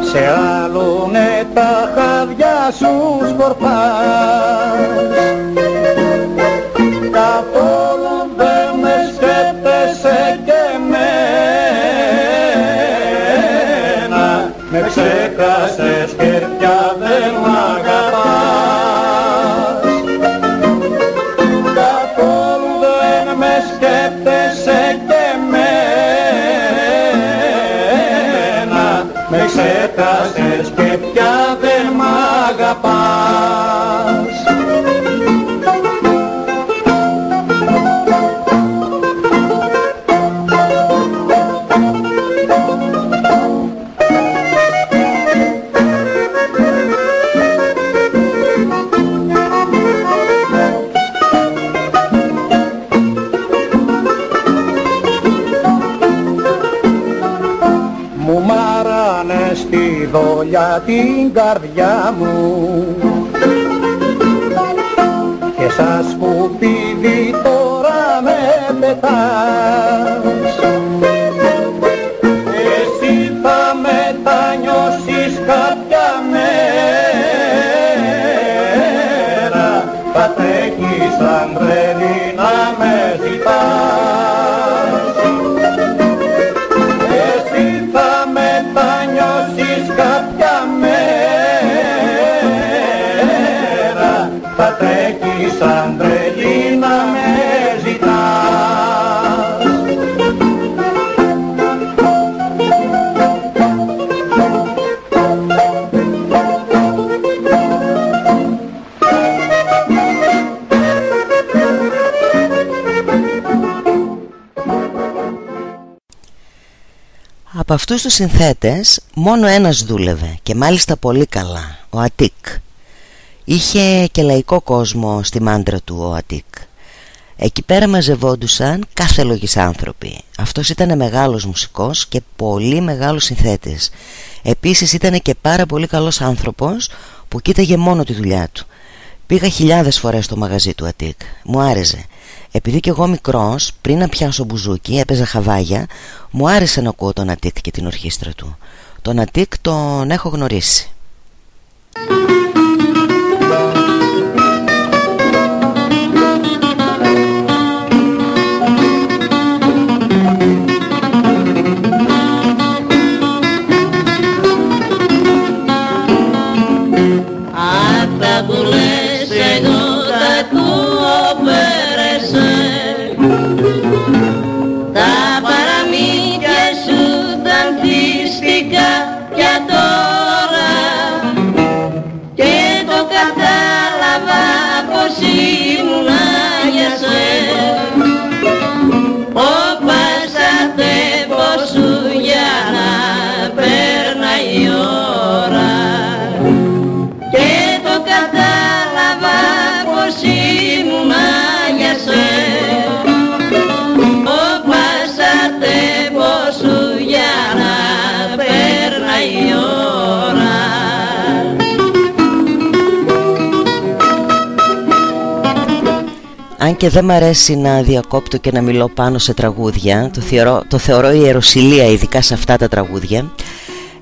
S7: Σε άλλουνε τα χαδιά σου σκορπάς την καρδιά μου. Και σαν σκουπίδι τώρα με πετάς
S1: Από αυτούς τους συνθέτες μόνο ένας δούλευε και μάλιστα πολύ καλά, ο Ατίκ. Είχε και λαϊκό κόσμο στη μάντρα του ο Ατίκ. Εκεί πέρα μαζευόντουσαν κάθε λογής άνθρωποι. Αυτός ήταν μεγάλος μουσικός και πολύ μεγάλος συνθέτης. Επίσης ήταν και πάρα πολύ καλός άνθρωπος που κοίταγε μόνο τη δουλειά του. Πήγα χιλιάδες φορές στο μαγαζί του Ατίκ. Μου άρεσε. Επειδή κι εγώ μικρός, πριν να πιάσω μπουζούκι, έπαιζα χαβάγια, μου άρεσε να ακούω τον Ατίκ και την ορχήστρα του. Τον Ατίκ τον έχω γνωρίσει.
S2: Τα
S1: και δεν μ' αρέσει να διακόπτω και να μιλώ πάνω σε τραγούδια. Το θεωρώ, το θεωρώ ιεροσιλία ειδικά σε αυτά τα τραγούδια.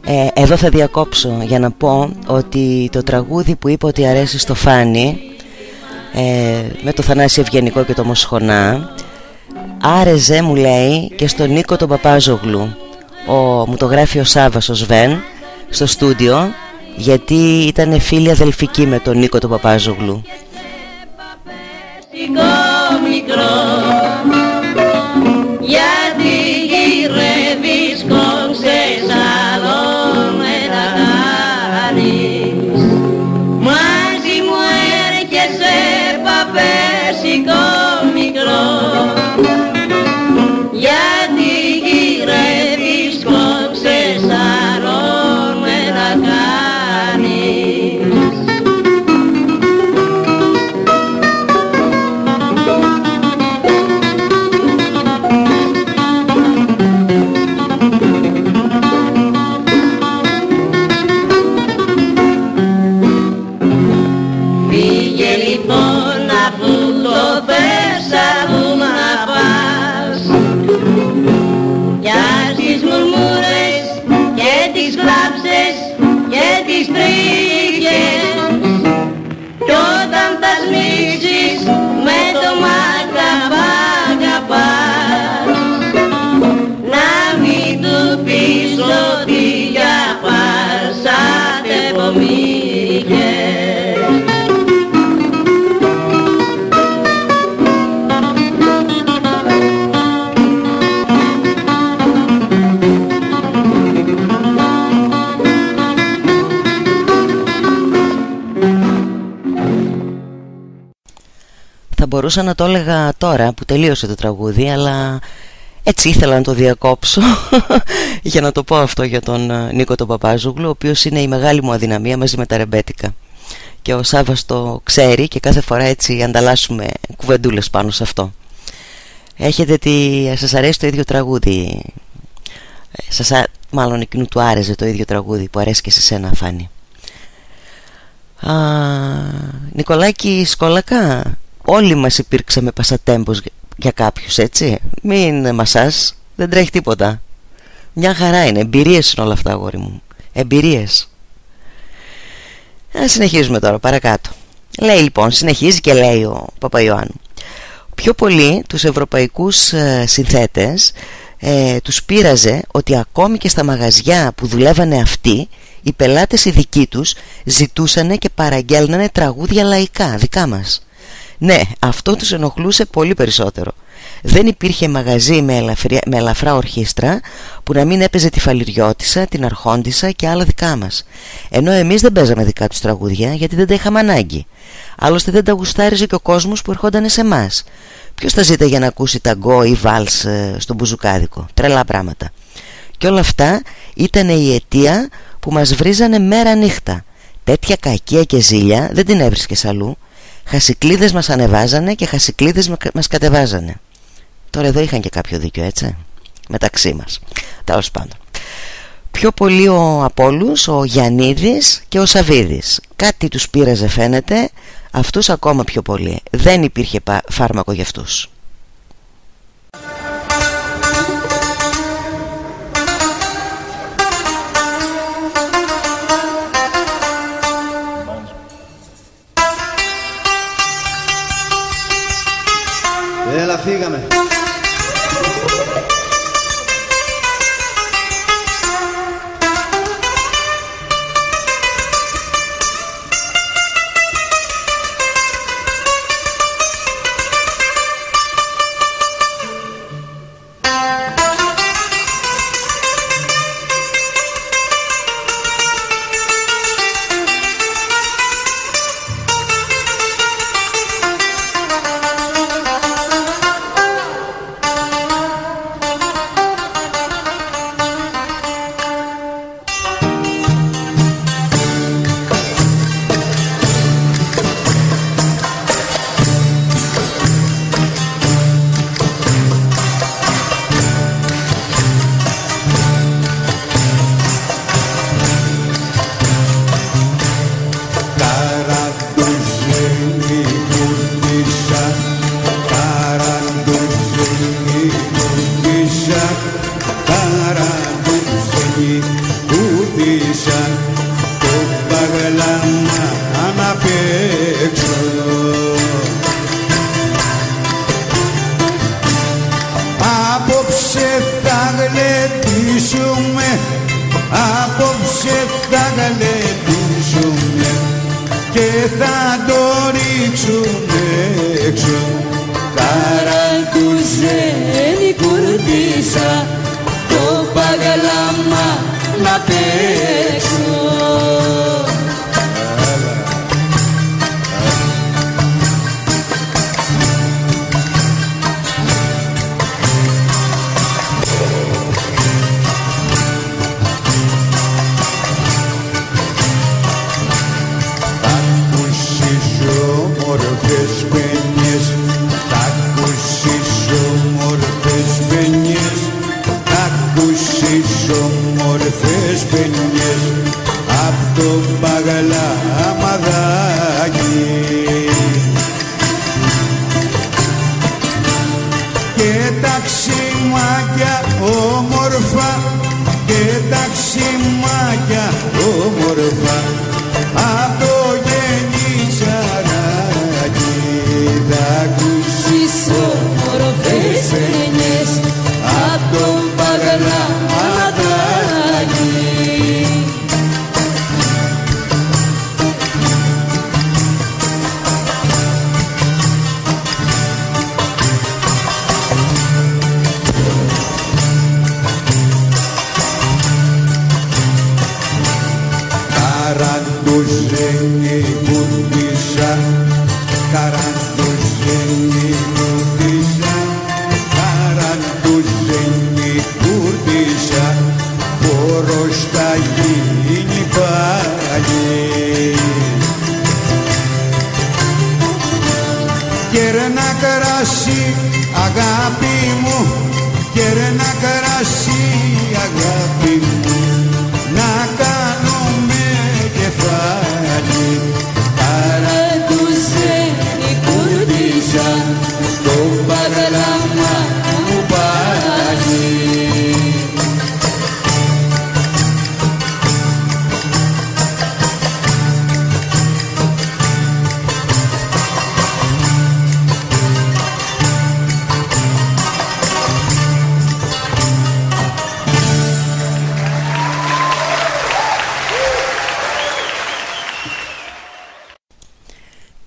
S1: Ε, Εδώ θα διακόψω για να πω ότι το τραγούδι που είπε ότι αρέσει στο Φάνη ε, Με το Θανάση Ευγενικό και το Μοσχονά Άρεζε μου λέει και στον Νίκο τον Παπάζογλου. Ο, Μου το γράφει ο Σάββας ο Σβέν στο στούντιο γιατί ήταν φίλη αδελφική με τον Νίκο τον Παπάζογλου
S8: μικρό
S1: μπορούσα να το έλεγα τώρα που τελείωσε το τραγούδι Αλλά έτσι ήθελα να το διακόψω. [laughs] Για να το πω αυτό για τον ε, Νίκο τον Παπάζουγλου Ο οποίος είναι η μεγάλη μου αδυναμία μαζί με τα ρεμπέτικα. Και ο Σάββας το ξέρει και κάθε φορά έτσι ανταλλάσσουμε κουβεντούλες πάνω σε αυτό. Έχετε τη... Σας αρέσει το ίδιο τραγούδι; Ε, σας, α- Μάλλον εκείνου του άρεσε το ίδιο τραγούδι που αρέσει και σε σένα Φάνη; Α, Νικολάκη Σκολακά Όλοι μας υπήρξαμε πασατέμπος για- για κάποιους έτσι. Μην μασάς Δεν τρέχει τίποτα. Μια χαρά είναι. Εμπειρίες είναι όλα αυτά αγόρι μου. Εμπειρίες. Ας συνεχίζουμε τώρα παρακάτω. Λέει λοιπόν συνεχίζει και λέει ο Παπαϊωάννου Πιο πολύ τους ευρωπαϊκούς ε, συνθέτες ε, τους πείραζε ότι ακόμη και στα μαγαζιά που δουλεύανε αυτοί οι πελάτες οι δικοί τους ζητούσανε και παραγγέλνανε τραγούδια λαϊκά δικά μας ναι, αυτό τους ενοχλούσε πολύ περισσότερο δεν υπήρχε μαγαζί με, ελαφριά, με ελαφρά ορχήστρα που να μην έπαιζε τη Φαλιριώτισσα, την Αρχόντισσα και άλλα δικά μας. Ενώ εμείς δεν παίζαμε δικά τους τραγούδια γιατί δεν τα είχαμε ανάγκη. Άλλωστε δεν τα γουστάριζε και ο κόσμος που ερχόταν σε εμάς. Ποιος θα ζήτα για να ακούσει ταγκό ή βάλς ε, στον μπουζουκάδικο; Τρελά πράγματα. Και όλα αυτά ήταν η αιτία που μας βρίζανε μέρα νύχτα. Τέτοια κακία και ζήλια δεν την έβρισκες αλλού. Χασικλίδες μας ανεβάζανε και χασικλίδες μα- μας κατεβάζανε. Τώρα εδώ είχαν και κάποιο δίκιο έτσι Μεταξύ μας. Τέλος πάντων. Πιο πολύ ο Απόλλους, ο Γιαννίδης και ο Σαβίδης. Κάτι τους πείραζε φαίνεται. Αυτούς ακόμα πιο πολύ. Δεν υπήρχε πα- φάρμακο για αυτούς
S9: Έλα, φύγαμε.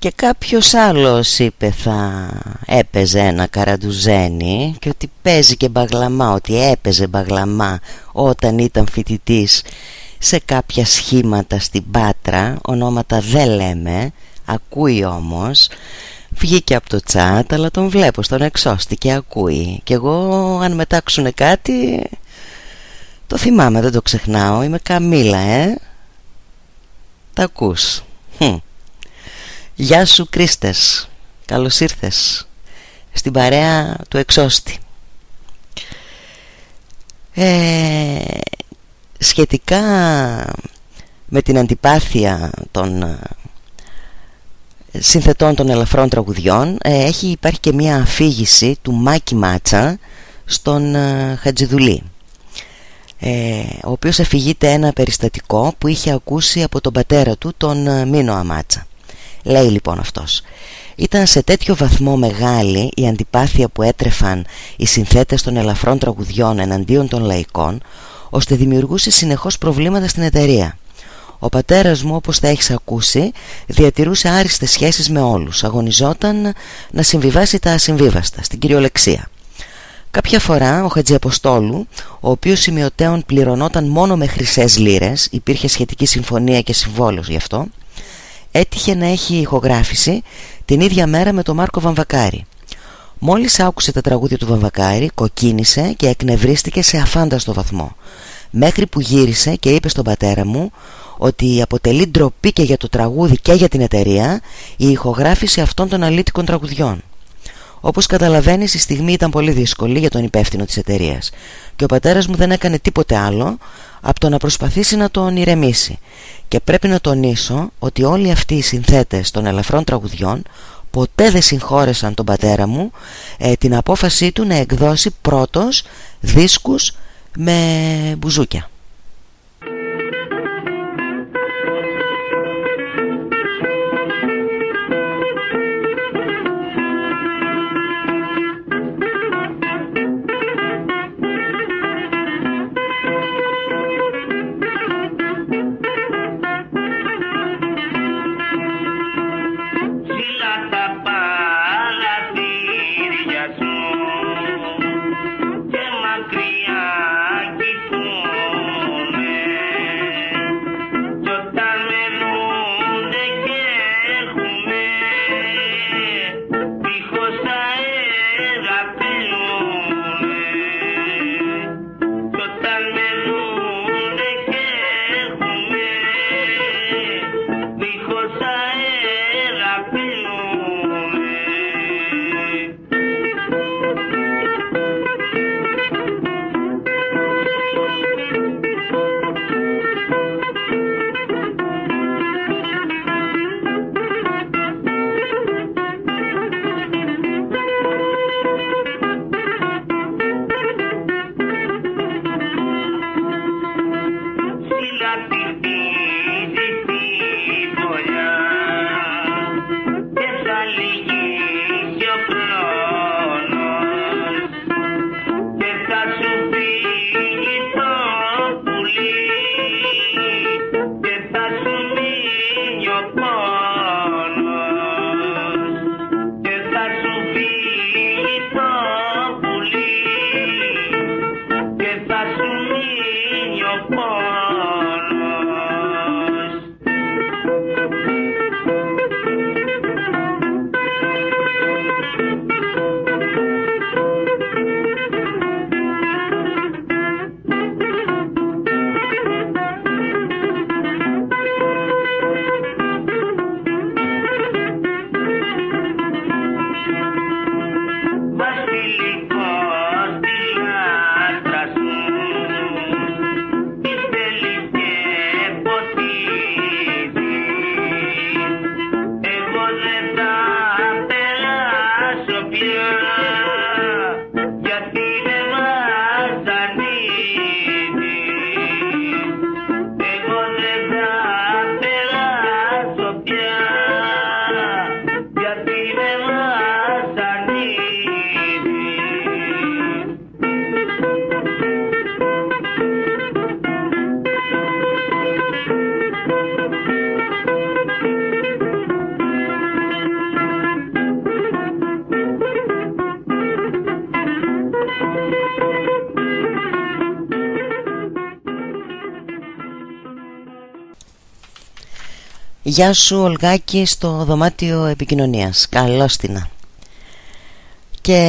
S10: Και
S1: κάποιος άλλος είπε θα έπαιζε ένα καραντουζένι και ότι παίζει και μπαγλαμά, ότι έπαιζε μπαγλαμά όταν ήταν φοιτητής σε κάποια σχήματα στην Πάτρα, ονόματα δεν λέμε, ακούει όμως, βγήκε από το τσάτ αλλά τον βλέπω στον εξώστη και ακούει. Και εγώ αν μετάξουνε κάτι το θυμάμαι δεν το ξεχνάω, είμαι Καμίλα ε, τα ακούς. Χμ. Γεια σου Κρίστες Καλώς ήρθες Στην παρέα του εξώστη ε, Σχετικά με την αντιπάθεια των ε, συνθετών των ελαφρών τραγουδιών ε, έχει, υπάρχει και μια αφήγηση του Μάκη Μάτσα στον ε, Χατζηδουλή ε, ο οποίος αφηγείται ένα περιστατικό που είχε ακούσει από τον πατέρα του τον ε, Μίνο Αμάτσα Λέει λοιπόν αυτός. Ήταν σε τέτοιο βαθμό μεγάλη η αντιπάθεια που έτρεφαν οι συνθέτες των ελαφρών τραγουδιών εναντίον των λαϊκών ώστε δημιουργούσε συνεχώς προβλήματα στην εταιρεία. Ο πατέρας μου όπως θα έχεις ακούσει διατηρούσε άριστες σχέσεις με όλους. Αγωνιζόταν να συμβιβάσει τα ασυμβίβαστα στην κυριολεξία. Κάποια φορά ο Χατζιαποστόλου, ο οποίος σημειωτέων πληρωνόταν μόνο με χρυσές λίρες, υπήρχε σχετική συμφωνία και συμβόλος γι' αυτό, έτυχε να έχει ηχογράφηση την ίδια μέρα με τον Μάρκο Βαμβακάρη. Μόλις άκουσε τα τραγούδια του Βαμβακάρη, κοκκίνησε και εκνευρίστηκε σε αφάνταστο βαθμό. Μέχρι που γύρισε και είπε στον πατέρα μου ότι αποτελεί ντροπή και για το τραγούδι και για την εταιρεία η ηχογράφηση αυτών των αλήτικων τραγουδιών. Όπως καταλαβαίνεις η στιγμή ήταν πολύ δύσκολη για τον υπεύθυνο της εταιρείας. και ο πατέρας μου δεν έκανε τίποτε άλλο από το να προσπαθήσει να τον ηρεμήσει και πρέπει να τονίσω ότι όλοι αυτοί οι συνθέτες των ελαφρών τραγουδιών ποτέ δεν συγχώρεσαν τον πατέρα μου ε, την απόφασή του να εκδώσει πρώτος δίσκους με μπουζούκια. Γεια σου Ολγάκη στο δωμάτιο επικοινωνίας. Καλώς την Και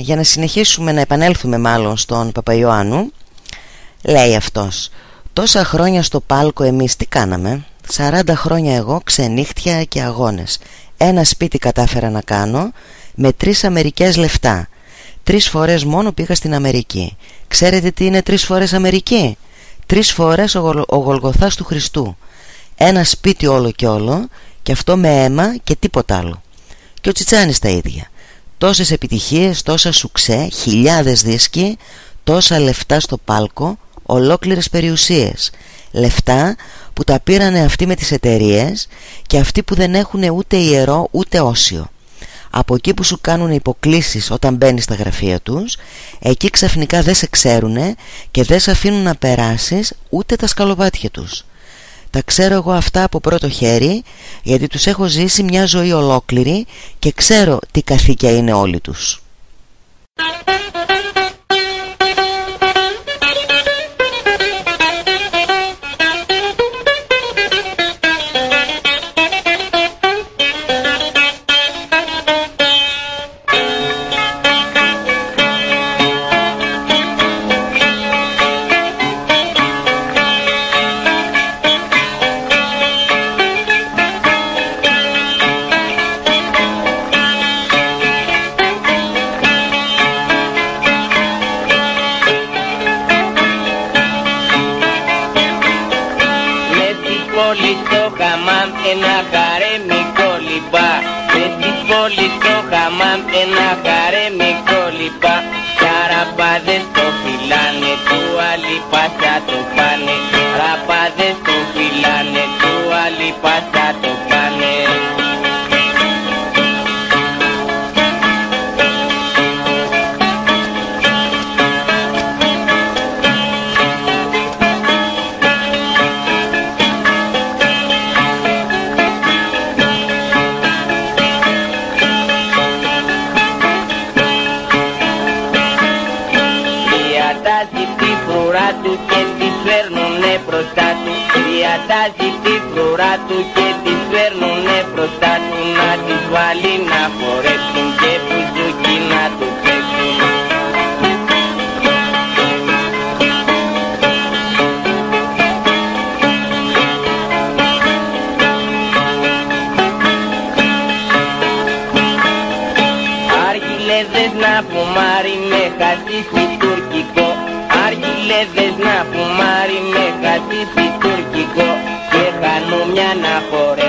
S1: για να συνεχίσουμε να επανέλθουμε μάλλον στον Παπαϊωάννου Λέει αυτός Τόσα χρόνια στο πάλκο εμείς τι κάναμε; 40 χρόνια εγώ ξενύχτια και αγώνες. Ένα σπίτι κατάφερα να κάνω Με τρεις Αμερικές λεφτά. Τρεις φορές μόνο πήγα στην Αμερική. Ξέρετε τι είναι τρεις φορές Αμερική; Τρεις φορές ο, Γολ- ο Γολγοθάς του Χριστού ένα σπίτι όλο και όλο και αυτό με αίμα και τίποτα άλλο. Και ο Τσιτσάνης τα ίδια. Τόσες επιτυχίες, τόσα σουξέ, χιλιάδες δίσκοι, τόσα λεφτά στο πάλκο, ολόκληρες περιουσίες. Λεφτά που τα πήρανε αυτοί με τις εταιρείες και αυτοί που δεν έχουν ούτε ιερό ούτε όσιο. Από εκεί που σου κάνουν υποκλήσεις όταν μπαίνεις στα γραφεία τους, εκεί ξαφνικά δεν σε ξέρουνε και δεν σε αφήνουν να περάσεις ούτε τα σκαλοπάτια τους. Τα ξέρω εγώ αυτά από πρώτο χέρι γιατί τους έχω ζήσει μια ζωή ολόκληρη και ξέρω τι καθήκια είναι όλοι τους.
S5: Τη πόλη στο χαμάμ ένα χαρέμικο λιπά Καραπάδες το φυλάνε του άλλοι πάσα το πάνε. Ραπάδες το φυλάνε του άλλοι πάσα Διατάζει τη φρουρά του και τη φέρνουνε μπροστά του. Να τις βάλει να χορέψουν και μπουζούκι να του παίξουν Άργιλεδες να πουμάρει με χασίσι τουρκικό Άργιλεδες να πουμάρει με χασίσι τουρκικό Και χανούμια να χορεύουν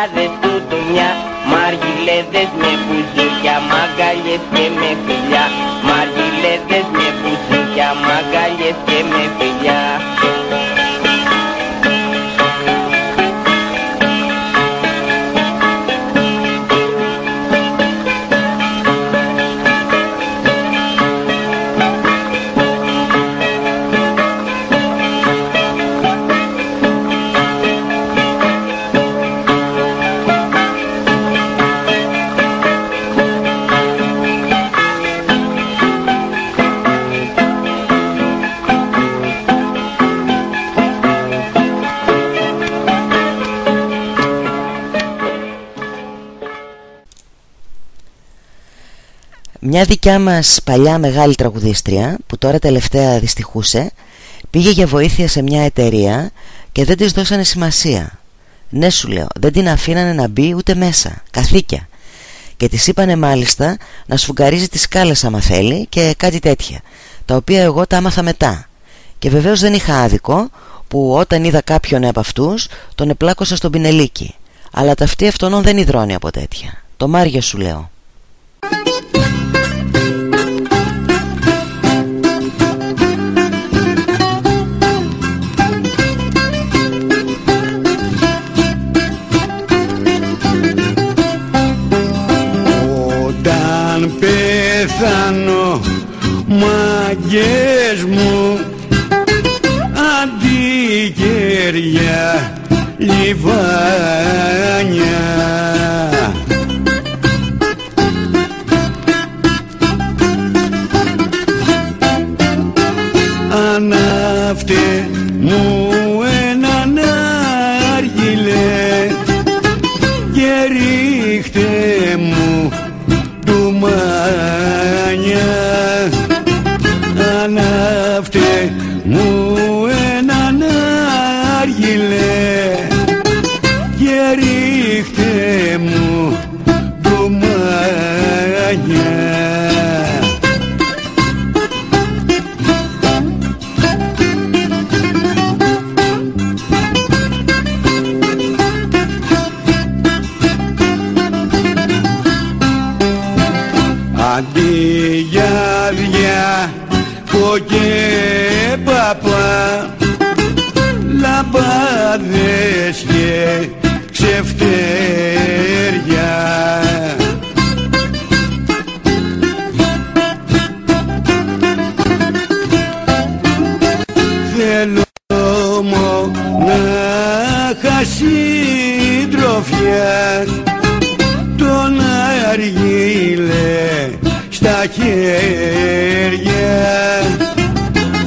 S5: πατάδες του δουνιά Μαργιλέδες με μπουζούκια, μαγκαλιές και με φιλιά. Μαργιλέδες με μπουζούκια, μαγκαλιές και με φιλιά
S1: Μια δικιά μας παλιά μεγάλη τραγουδίστρια που τώρα τελευταία δυστυχούσε πήγε για βοήθεια σε μια εταιρεία και δεν της δώσανε σημασία. Ναι σου λέω, δεν την αφήνανε να μπει ούτε μέσα, καθήκια. Και της είπανε μάλιστα να σφουγγαρίζει τις σκάλες άμα θέλει και κάτι τέτοια, τα οποία εγώ τα άμαθα μετά. Και βεβαίως δεν είχα άδικο που όταν είδα κάποιον από αυτούς τον επλάκωσα στον πινελίκι. Αλλά ταυτή αυτόν δεν υδρώνει από τέτοια. Το Μάριο σου λέω.
S10: Μάγκες μου. Αντικεριά λιβάνια λαμπάδες και ξεφτέρια. Θέλω μονάχα συντροφιά τον αργύλε στα χέρια.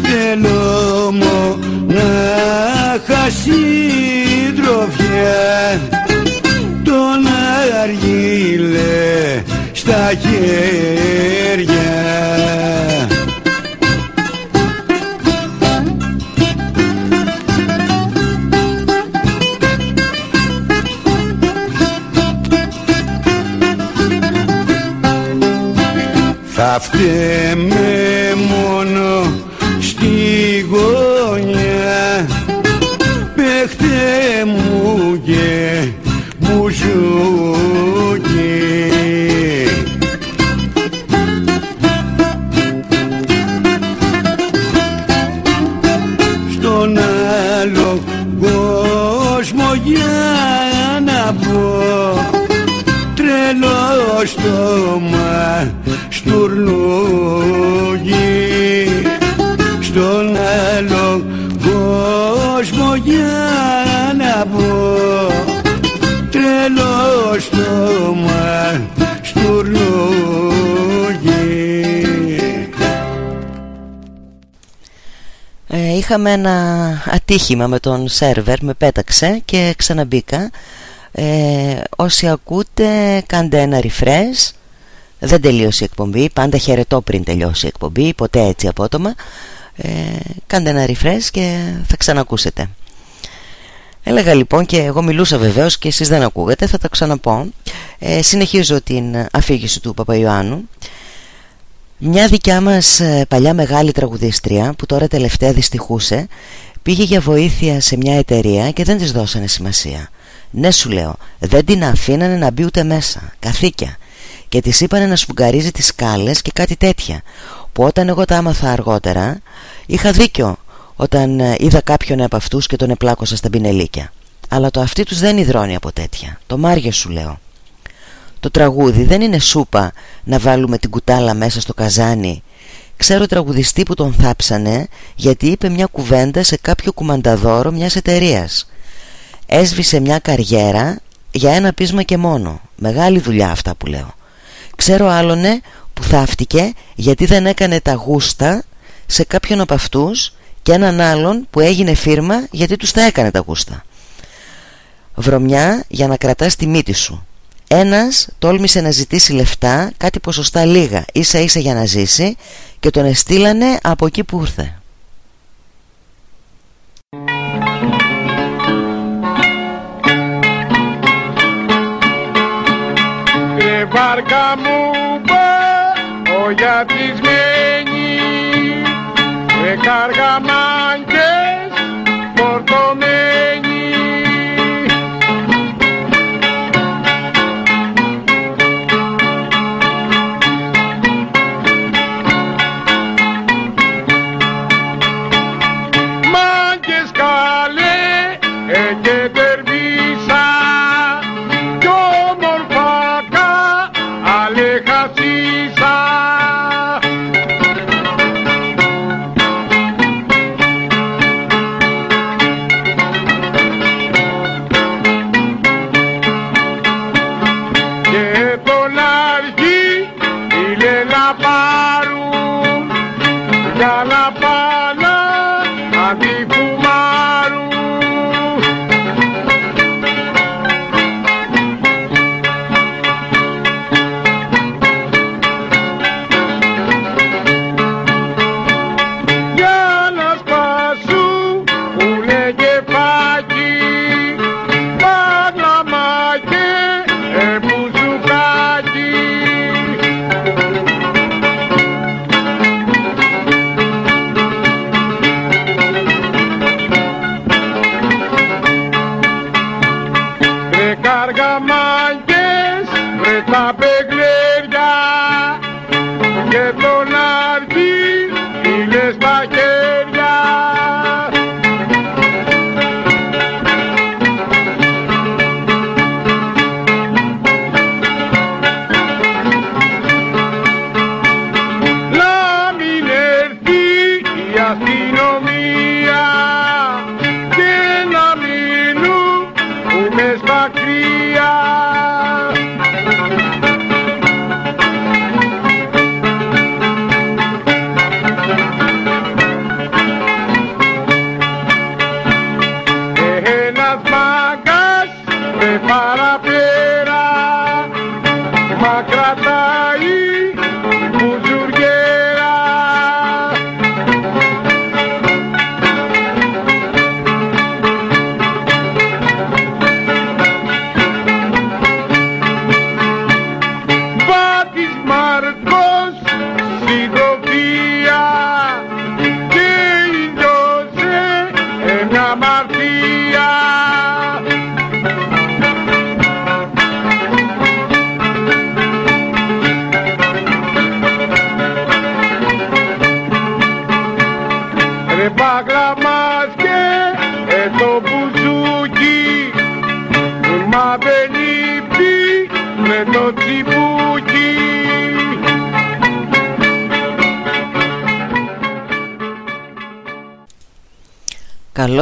S10: Θέλω μονάχα συντροφιά τον αργύλε στα χέρια. Θα φταίμε
S1: είχαμε ένα ατύχημα με τον σερβερ, με πέταξε και ξαναμπήκα. Ε, όσοι ακούτε κάντε ένα refresh. Δεν τελείωσε η εκπομπή πάντα χαιρετώ πριν τελειώσει η εκπομπή ποτέ έτσι απότομα. Ε, κάντε ένα refresh και θα ξανακούσετε. Έλεγα λοιπόν και εγώ μιλούσα βεβαίως και εσείς δεν ακούγατε θα τα ξαναπώ. Ε, συνεχίζω την αφήγηση του Παπαϊωάννου μια δικιά μας ε, παλιά μεγάλη τραγουδίστρια που τώρα τελευταία δυστυχούσε πήγε για βοήθεια σε μια εταιρεία και δεν της δώσανε σημασία. Ναι σου λέω δεν την αφήνανε να μπει ούτε μέσα. Καθήκια. Και της είπανε να σφουγγαρίζει τις σκάλες και κάτι τέτοια. Που όταν εγώ τα άμαθα αργότερα Είχα δίκιο Όταν ε, είδα κάποιον από αυτούς και τον επλάκωσα στα πινελίκια Αλλά το αυτί τους δεν υδρώνει από τέτοια. Το Μάριο σου λέω Το τραγούδι δεν είναι σούπα Να βάλουμε την κουτάλα μέσα στο καζάνι. Ξέρω τραγουδιστή που τον θάψανε γιατί είπε μια κουβέντα σε κάποιο κουμανταδόρο μιας εταιρείας. Έσβησε μια καριέρα για ένα πείσμα και μόνο. Μεγάλη δουλειά αυτά που λέω. Ξέρω άλλονε που θαύτηκε γιατί δεν έκανε τα γούστα σε κάποιον από αυτούς και έναν άλλον που έγινε φίρμα γιατί τους τα έκανε τα γούστα. Βρωμιά για να κρατάς τη μύτη σου Ένας τόλμησε να ζητήσει λεφτά, κάτι ποσοστά λίγα, ίσα ίσα για να ζήσει και τον εστήλανε από εκεί που ήρθε.
S4: βάρκα μου πάω γιατισμένη με καργαμάνκες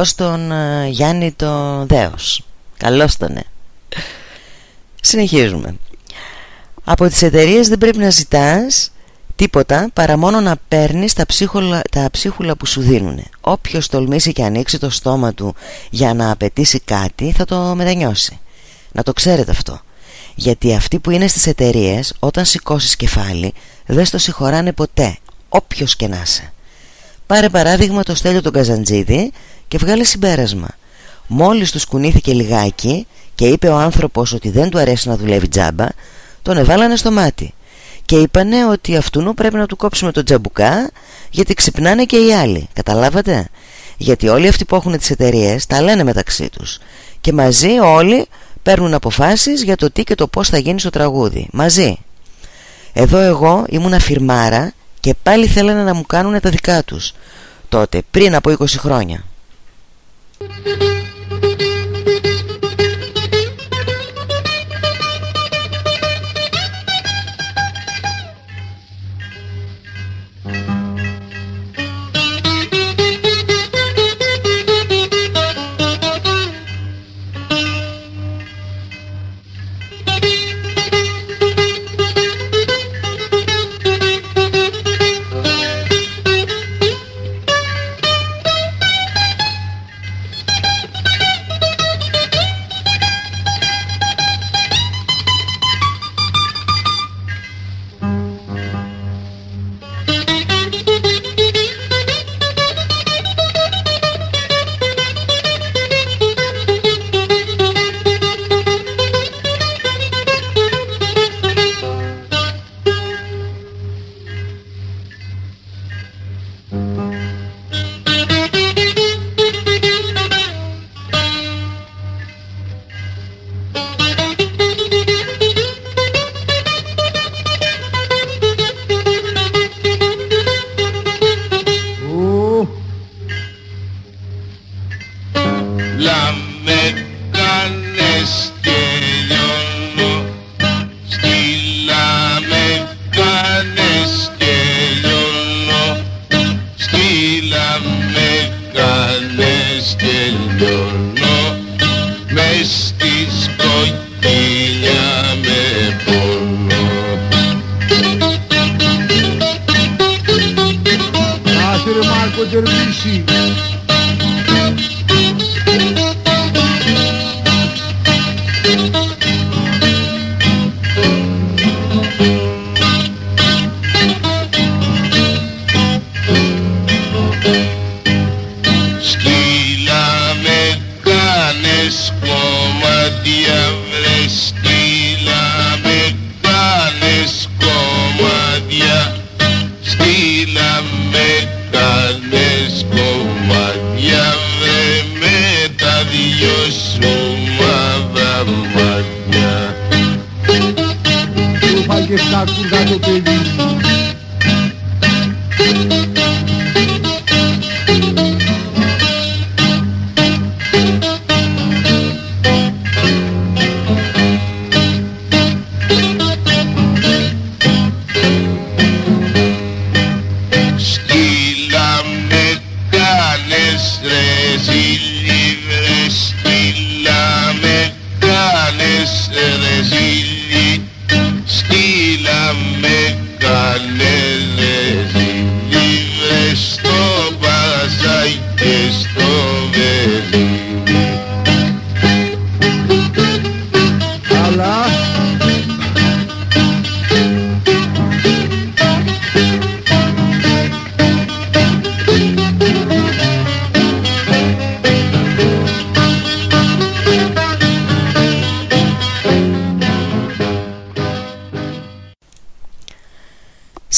S1: Καλώς τον ε, Γιάννη το Δέος. Καλώς τον ναι. Συνεχίζουμε. Από τις εταιρείες δεν πρέπει να ζητάς τίποτα παρά μόνο να παίρνεις τα ψίχουλα, τα ψίχουλα που σου δίνουν Όποιος τολμήσει και ανοίξει το στόμα του για να απαιτήσει κάτι θα το μετανιώσει. Να το ξέρετε αυτό. Γιατί αυτοί που είναι στις εταιρείες, όταν σηκώσεις κεφάλι δεν στο συγχωράνε ποτέ Όποιος και να είσαι. Πάρε παράδειγμα το Στέλιο τον Καζαντζίδη και βγάλε συμπέρασμα. Μόλις του κουνήθηκε λιγάκι και είπε ο άνθρωπος ότι δεν του αρέσει να δουλεύει τζάμπα, τον εβάλανε στο μάτι. Και είπανε ότι αυτού πρέπει να του κόψουμε το τζαμπουκά γιατί ξυπνάνε και οι άλλοι. Καταλάβατε; Γιατί όλοι αυτοί που έχουν τις εταιρείες τα λένε μεταξύ τους. Και μαζί όλοι παίρνουν αποφάσεις για το τι και το πώς θα γίνει στο τραγούδι. Μαζί. Εδώ εγώ ήμουν αφιρμάρα και πάλι θέλανε να μου κάνουν τα δικά τους τότε πριν από 20 χρόνια
S11: Thank
S5: you.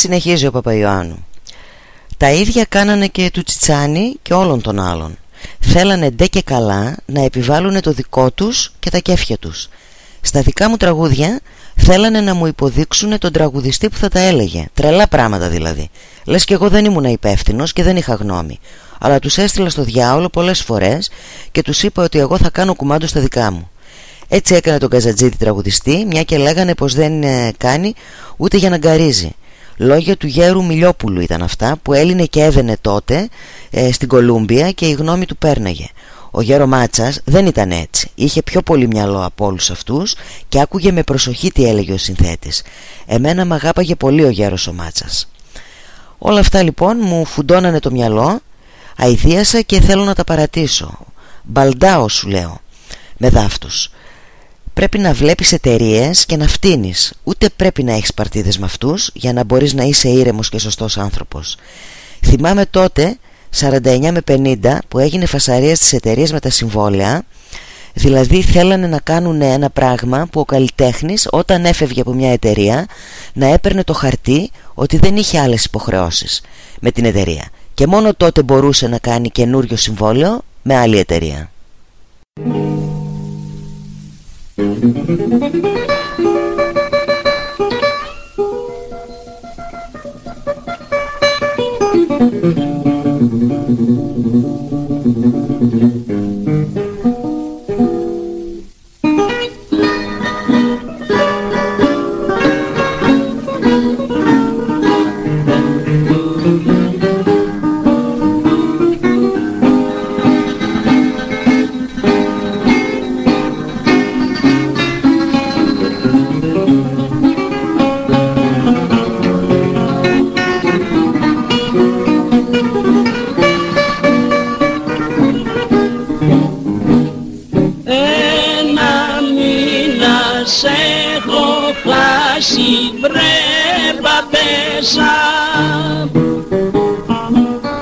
S1: Συνεχίζει ο Παπαϊωάννου. Τα ίδια κάνανε και του Τσιτσάνι και όλων των άλλων. Θέλανε ντε και καλά να επιβάλλουν το δικό τους και τα κέφια τους. Στα δικά μου τραγούδια θέλανε να μου υποδείξουν τον τραγουδιστή που θα τα έλεγε. Τρελά πράγματα δηλαδή. Λες και εγώ δεν ήμουν υπεύθυνος και δεν είχα γνώμη. Αλλά τους έστειλα στο διάολο πολλές φορές και τους είπα ότι εγώ θα κάνω κουμάντο στα δικά μου. Έτσι έκανε τον Καζατζίδη τραγουδιστή, μια και λέγανε πως δεν ε, κάνει ούτε για να γκαρίζει. Λόγια του γέρου Μιλιόπουλου ήταν αυτά που έλυνε και έβαινε τότε ε, στην Κολούμπια και η γνώμη του πέρναγε. Ο γέρο Μάτσας δεν ήταν έτσι. Είχε πιο πολύ μυαλό από όλους αυτούς και άκουγε με προσοχή τι έλεγε ο συνθέτης. Εμένα μ' αγάπαγε πολύ ο γέρος ο Μάτσας. Όλα αυτά λοιπόν μου φουντώνανε το μυαλό, αηδίασα και θέλω να τα παρατήσω. Μπαλντάω σου λέω, με δάφτους. Πρέπει να βλέπεις εταιρείες και να φτύνεις. Ούτε πρέπει να έχεις παρτίδες με αυτούς Για να μπορείς να είσαι ήρεμος και σωστός άνθρωπος. Θυμάμαι τότε 49 με 50 που έγινε φασαρία στις εταιρείες με τα συμβόλαια. Δηλαδή θέλανε να κάνουν ένα πράγμα που ο καλλιτέχνης όταν έφευγε από μια εταιρεία Να έπαιρνε το χαρτί ότι δεν είχε άλλες υποχρεώσεις με την εταιρεία. Και μόνο τότε μπορούσε να κάνει καινούριο συμβόλαιο με άλλη εταιρεία
S6: Ένα χάσει βρε παπέσα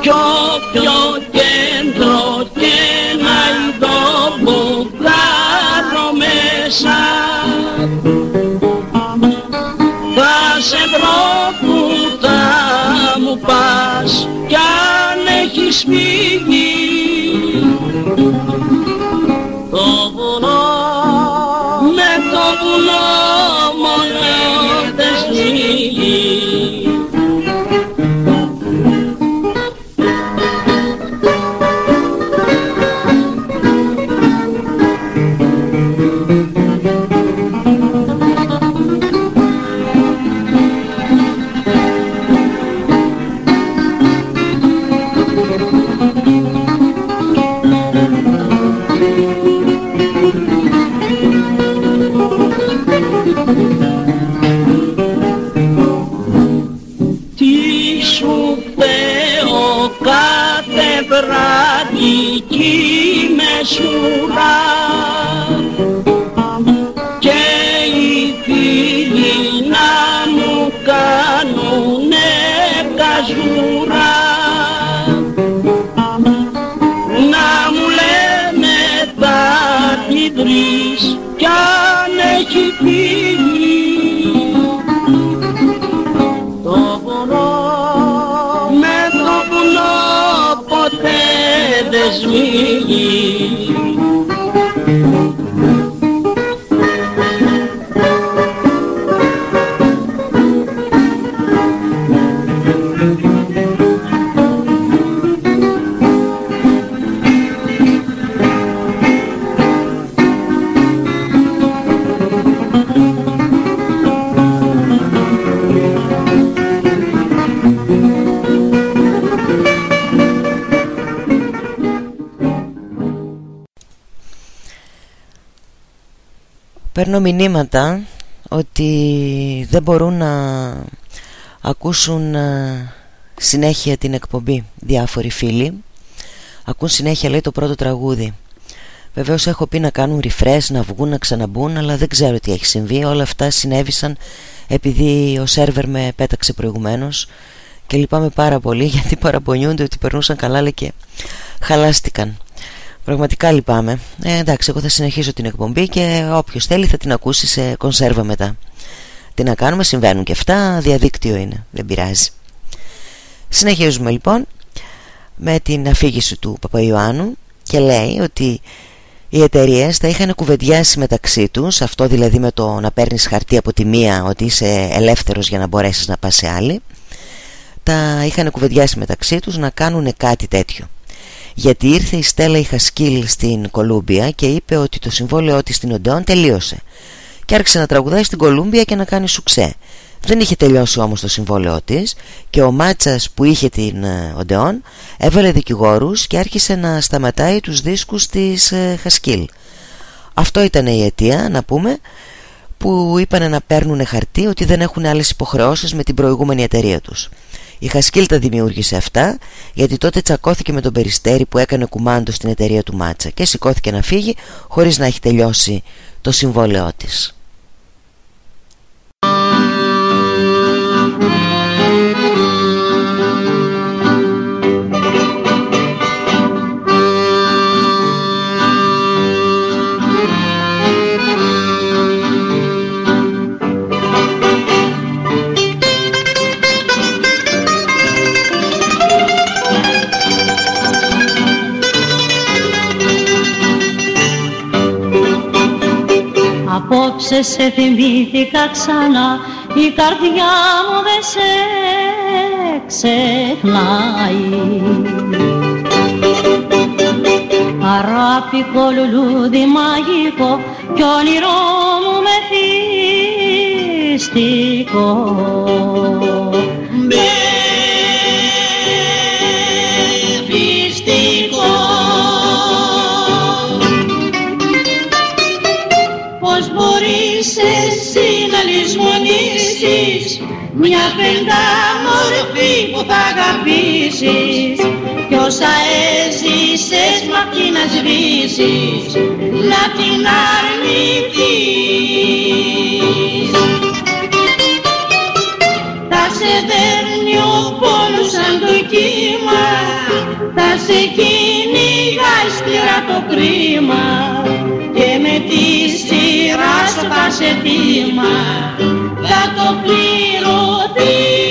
S6: Κι όποιο κέντρο και να ειδώ πλάρω μέσα. Θα σε βρω που θα μου πας κι αν έχεις φύγει σμίγει
S1: Παίρνω μηνύματα ότι δεν μπορούν να ακούσουν ε, συνέχεια την εκπομπή διάφοροι φίλοι. Ακούν συνέχεια λέει το πρώτο τραγούδι. Βεβαίως έχω πει να κάνουν refresh, να βγουν, να ξαναμπούν Αλλά δεν ξέρω τι έχει συμβεί. Όλα αυτά συνέβησαν επειδή ο σερβερ με πέταξε προηγουμένως Και λυπάμαι πάρα πολύ [laughs] γιατί παραπονιούνται ότι περνούσαν καλά λέει και χαλάστηκαν Πραγματικά λυπάμαι. Ε, εντάξει, εγώ θα συνεχίσω την εκπομπή και όποιος θέλει θα την ακούσει σε κονσέρβα μετά. Τι να κάνουμε, συμβαίνουν και αυτά, διαδίκτυο είναι, δεν πειράζει. Συνεχίζουμε λοιπόν με την αφήγηση του Παπαϊωάννου και λέει ότι οι εταιρείες θα είχαν κουβεντιάσει μεταξύ τους, αυτό δηλαδή με το να παίρνεις χαρτί από τη μία ότι είσαι ελεύθερος για να μπορέσεις να πας σε άλλη, τα είχαν κουβεντιάσει μεταξύ τους να κάνουν κάτι τέτοιο γιατί ήρθε η Στέλλα η Χασκίλ στην Κολούμπια και είπε ότι το συμβόλαιό της στην Οντεόν τελείωσε και άρχισε να τραγουδάει στην Κολούμπια και να κάνει σουξέ. Δεν είχε τελειώσει όμως το συμβόλαιό της και ο Μάτσας που είχε την ε, Οντεόν έβαλε δικηγόρους και άρχισε να σταματάει τους δίσκους της ε, Χασκίλ. Αυτό ήταν η αιτία να πούμε που είπαν να παίρνουν χαρτί ότι δεν έχουν άλλες υποχρεώσεις με την προηγούμενη εταιρεία τους. Η Χασκίλ τα δημιούργησε αυτά γιατί τότε τσακώθηκε με τον Περιστέρη που έκανε κουμάντο στην εταιρεία του Μάτσα και σηκώθηκε να φύγει χωρίς να έχει τελειώσει το συμβόλαιό της.
S12: Απόψε σε θυμήθηκα ξανά η καρδιά μου δεν σε ξεχνάει. Αράπικο λουλούδι μαγικό κι όνειρό μου μεθυστικό λησμονήσεις μια πεντά μορφή που θα αγαπήσεις. Κι όσα έζησες μ' αυτή να σβήσεις. Να την αρνηθείς. Θα σε δέρνει ο πόνος σαν το κύμα. Θα σε κυνηγάει σκληρά το κρίμα και με της σειράς σου θα σε θύμα θα το πληρωθείς.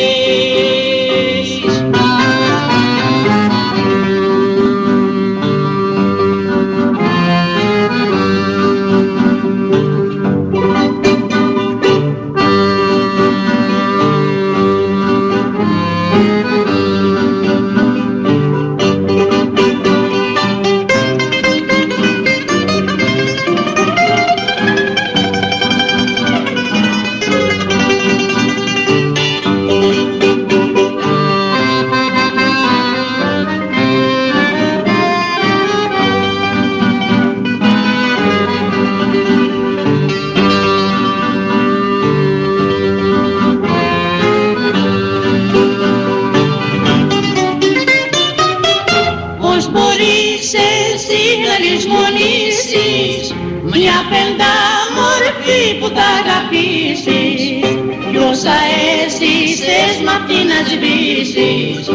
S12: Σβήσεις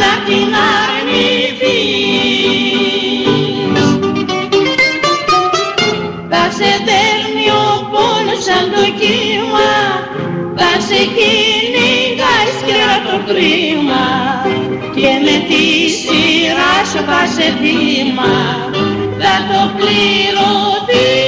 S12: να την αρνηθείς. Θα σε δέρνει ο πόνος σαν το κύμα θα σε κυνηγά ισχυρά το κρίμα και με τη σειρά σου θα σε θύμα θα το πληρωθείς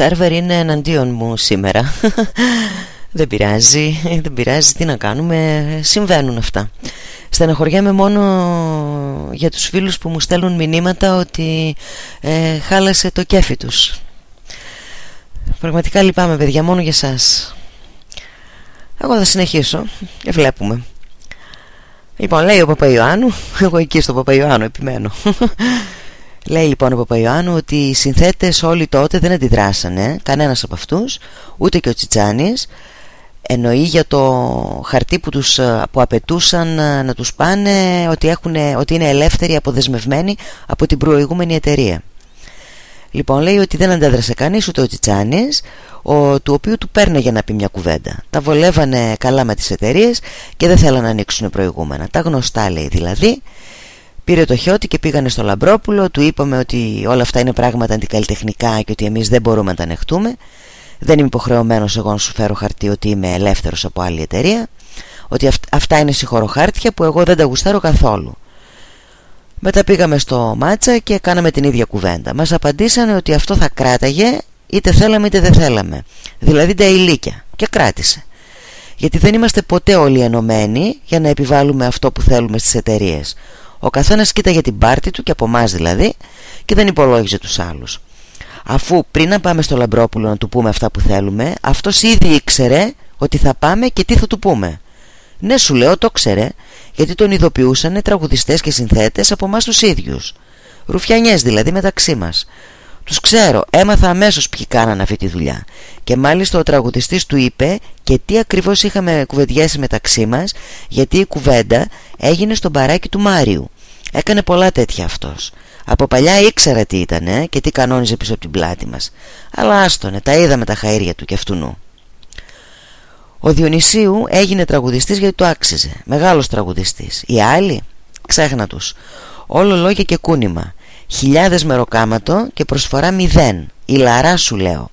S1: σερβερ είναι εναντίον μου σήμερα. [laughs] Δεν πειράζει, δεν πειράζει, τι να κάνουμε, συμβαίνουν αυτά. Στεναχωριέμαι μόνο για τους φίλους που μου στέλνουν μηνύματα ότι ε, χάλασε το κέφι τους. Πραγματικά λυπάμαι παιδιά, μόνο για σας. Εγώ θα συνεχίσω και βλέπουμε. Λοιπόν λέει ο Παπαϊωάννου Εγώ εκεί στο Παπαϊωάννου επιμένω [laughs] Λέει λοιπόν ο Παπαϊωάννου ότι οι συνθέτες όλοι τότε δεν αντιδράσανε Κανένας από αυτούς Ούτε και ο Τσιτσάνης. Εννοεί για το χαρτί που, τους, ε, που απαιτούσαν ε, να τους πάνε ότι, έχουν, ότι είναι ελεύθεροι αποδεσμευμένοι από την προηγούμενη εταιρεία. Λοιπόν λέει ότι δεν αντέδρασε κανείς ούτε ο Τσιτσάνης ο, του οποίου του παίρνε να πει μια κουβέντα. Τα βολεύανε καλά με τις εταιρείες και δεν θέλανε να ανοίξουν προηγούμενα. Τα γνωστά λέει δηλαδή Πήρε το χιότι και πήγανε στο Λαμπρόπουλο Του είπαμε ότι όλα αυτά είναι πράγματα αντικαλλιτεχνικά Και ότι εμείς δεν μπορούμε να τα ανεχτούμε. Δεν είμαι υποχρεωμένος εγώ να σου φέρω χαρτί Ότι είμαι ελεύθερος από άλλη εταιρεία Ότι αυτά είναι συγχωροχάρτια Που εγώ δεν τα γουστάρω καθόλου. Μετά πήγαμε στο Μάτσα Και κάναμε την ίδια κουβέντα. Μας απαντήσανε ότι αυτό θα κράταγε Είτε θέλαμε είτε δεν θέλαμε. Δηλαδή τα ηλίκια. Και κράτησε. Γιατί δεν είμαστε ποτέ όλοι ενωμένοι για να επιβάλλουμε αυτό που θέλουμε στις εταιρείες. Ο καθένας κοίταγε την πάρτη του και από εμάς δηλαδή και δεν υπολόγιζε τους άλλους. Αφού πριν να πάμε στο Λαμπρόπουλο να του πούμε αυτά που θέλουμε, αυτός ήδη ήξερε ότι θα πάμε και τι θα του πούμε. Ναι, σου λέω, το ξέρε, γιατί τον ειδοποιούσαν τραγουδιστές και συνθέτες από εμάς τους ίδιους. Ρουφιανιές δηλαδή μεταξύ μας. Τους ξέρω, έμαθα αμέσως ποιοι κάνανε αυτή τη δουλειά. Και μάλιστα ο τραγουδιστής του είπε Και τι ακριβώς είχαμε κουβεντιάσει μεταξύ μας Γιατί η κουβέντα έγινε στο μπαράκι του Μάριου. Έκανε πολλά τέτοια αυτός. Από παλιά ήξερα τι ήταν Και τι κανόνιζε πίσω από την πλάτη μας. Αλλά άστονε, τα είδαμε τα χαΐρια του και αυτού νου. Ο Διονυσίου έγινε τραγουδιστής γιατί το άξιζε. Μεγάλος τραγουδιστής. Οι άλλοι, ξέχνα τους. Όλο λόγια και κούνημα Χιλιάδες μεροκάματο και προσφορά μηδέν. Ηλαρά σου λέω.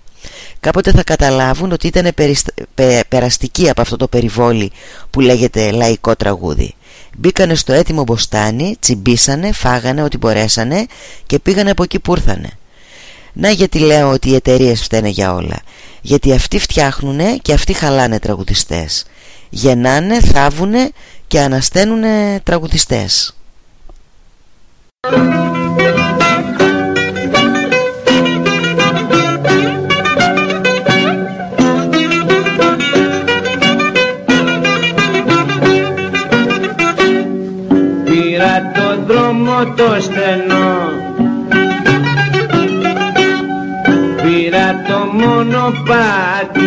S1: Κάποτε θα καταλάβουν ότι ήταν περαστική από αυτό το περιβόλι που λέγεται λαϊκό τραγούδι. Μπήκανε στο έτοιμο μποστάνι, τσιμπήσανε, φάγανε ό,τι μπορέσανε και πήγανε από εκεί που ήρθανε. Να γιατί λέω ότι οι εταιρείες φταίνε για όλα. Γιατί αυτοί φτιάχνουνε και αυτοί χαλάνε τραγουδιστές. Γεννάνε, θάβουνε και ανασταίνουνε τραγουδιστές
S3: το στενό. Πήρα το μονοπάτι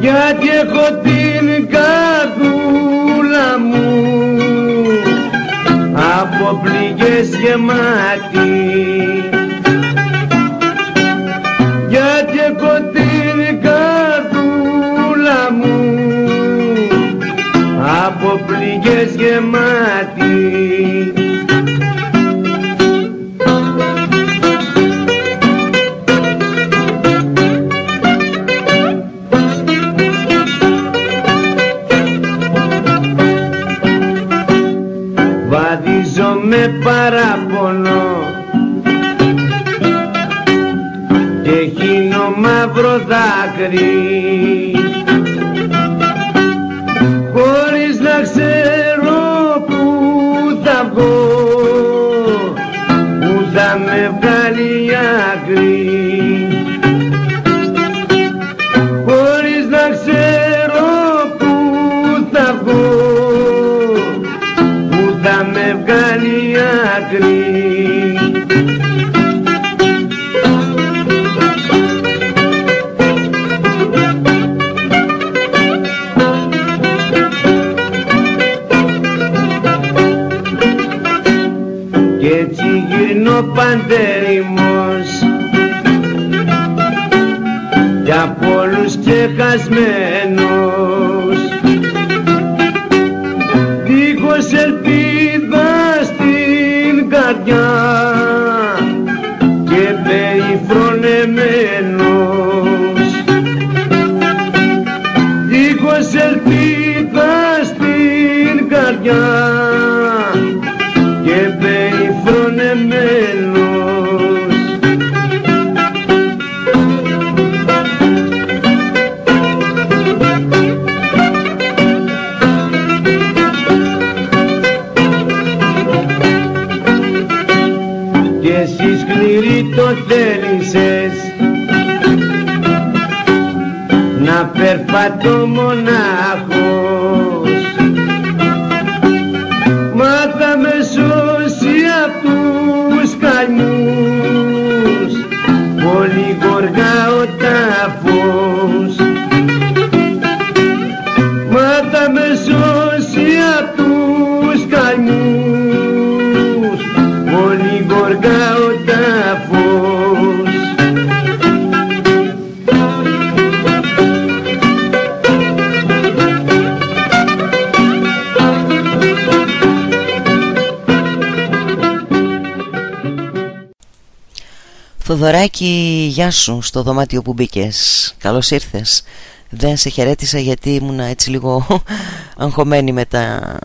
S3: Γιατί έχω την καρδούλα μου. Από πληγές γεμάτη πληγές γεμάτη με παραπονό και χύνω μαύρο δάκρυ. Χωρίς να ξέρω που θα με γυρνώ παντεριμός κι από όλους ξεχασμένος δίχως ελπίδα στην καρδιά. Και περιφρονεμένος δίχως ελπίδα στην καρδιά περπατώ μονάχος
S1: Θοδωράκη, γεια σου στο δωμάτιο που μπήκες. Καλώς ήρθες. Δεν σε χαιρέτησα γιατί ήμουν έτσι λίγο [laughs] αγχωμένη με τα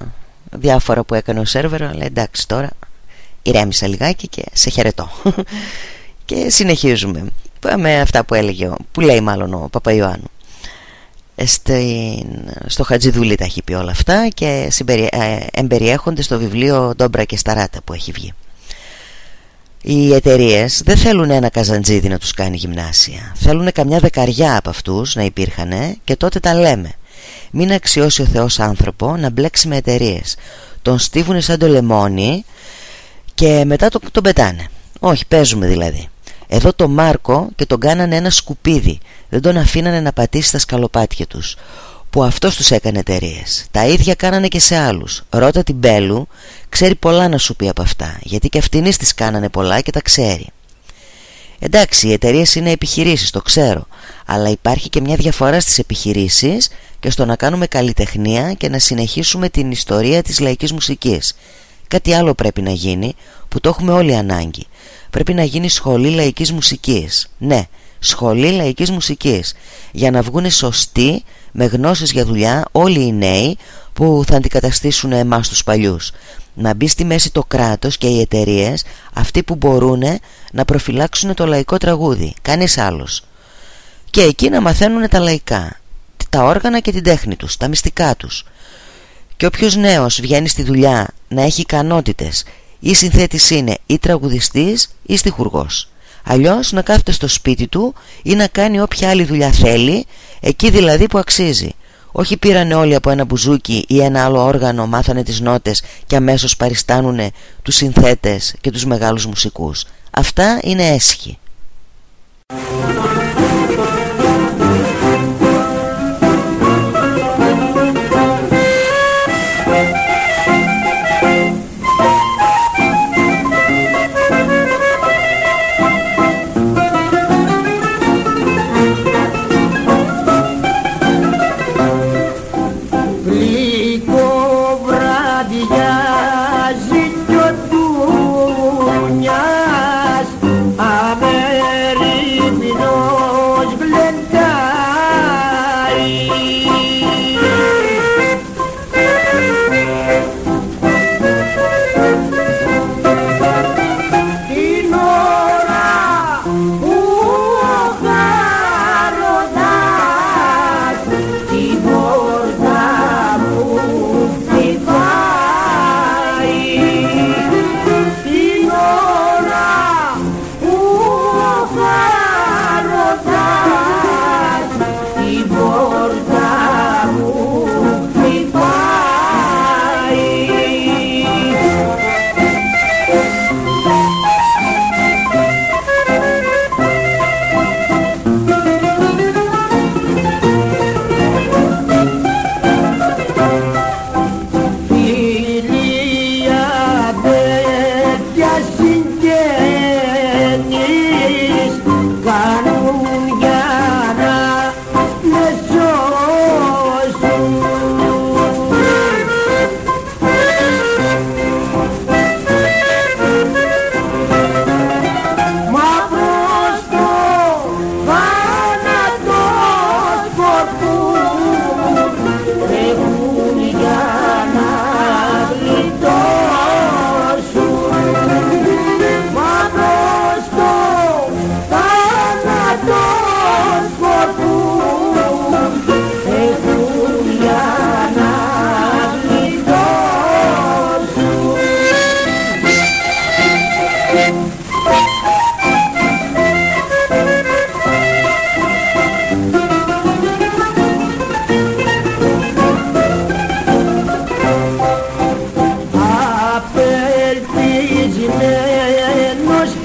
S1: διάφορα που έκανε ο σερβερ Αλλά εντάξει τώρα ηρέμησα λιγάκι και σε χαιρετώ [laughs] Και συνεχίζουμε με αυτά που έλεγε, που λέει μάλλον ο Παπαϊωάννου στο Χατζηδούλη τα έχει πει όλα αυτά και ε, εμπεριέχονται στο βιβλίο Ντόμπρα και Σταράτα που έχει βγει οι εταιρείες δεν θέλουν ένα καζαντζίδι να τους κάνει γυμνάσια. Θέλουν καμιά δεκαριά από αυτούς να υπήρχανε και τότε τα λέμε. Μην αξιώσει ο Θεός άνθρωπο να μπλέξει με εταιρείες. Τον στίβουνε σαν το λεμόνι και μετά το, τον πετάνε. Όχι παίζουμε δηλαδή. Εδώ το Μάρκο και τον κάνανε ένα σκουπίδι. Δεν τον αφήνανε να πατήσει τα σκαλοπάτια τους που αυτός τους έκανε εταιρείες. Τα ίδια κάνανε και σε άλλους. Ρώτα την Μπέλου Ξέρει πολλά να σου πει από αυτά Γιατί και αυτήν τις κάνανε πολλά και τα ξέρει. Εντάξει οι εταιρείες είναι επιχειρήσεις το ξέρω Αλλά υπάρχει και μια διαφορά στις επιχειρήσεις Και στο να κάνουμε καλλιτεχνία Και να συνεχίσουμε την ιστορία της λαϊκής μουσικής. Κάτι άλλο πρέπει να γίνει Που το έχουμε όλοι ανάγκη. Πρέπει να γίνει σχολή λαϊκής μουσικής. Ναι σχολή λαϊκής μουσικής. Για να βγουν σωστοί με γνώσεις για δουλειά όλοι οι νέοι που θα αντικαταστήσουν εμάς τους παλιούς. Να μπει στη μέση το κράτος και οι εταιρείες, αυτοί που μπορούν να προφυλάξουν το λαϊκό τραγούδι. Κανείς άλλος. Και εκεί να μαθαίνουν τα λαϊκά τα όργανα και την τέχνη τους, τα μυστικά τους. Και όποιος νέος βγαίνει στη δουλειά να έχει ικανότητες ή συνθέτης είναι ή τραγουδιστής ή στιχουργός Αλλιώς να κάθεται στο σπίτι του ή να κάνει όποια άλλη δουλειά θέλει Εκεί δηλαδή που αξίζει. Όχι πήρανε όλοι από ένα μπουζούκι ή ένα άλλο όργανο Μάθανε τις νότες και αμέσως παριστάνουνε τους συνθέτες και τους μεγάλους μουσικούς. Αυτά είναι έσχη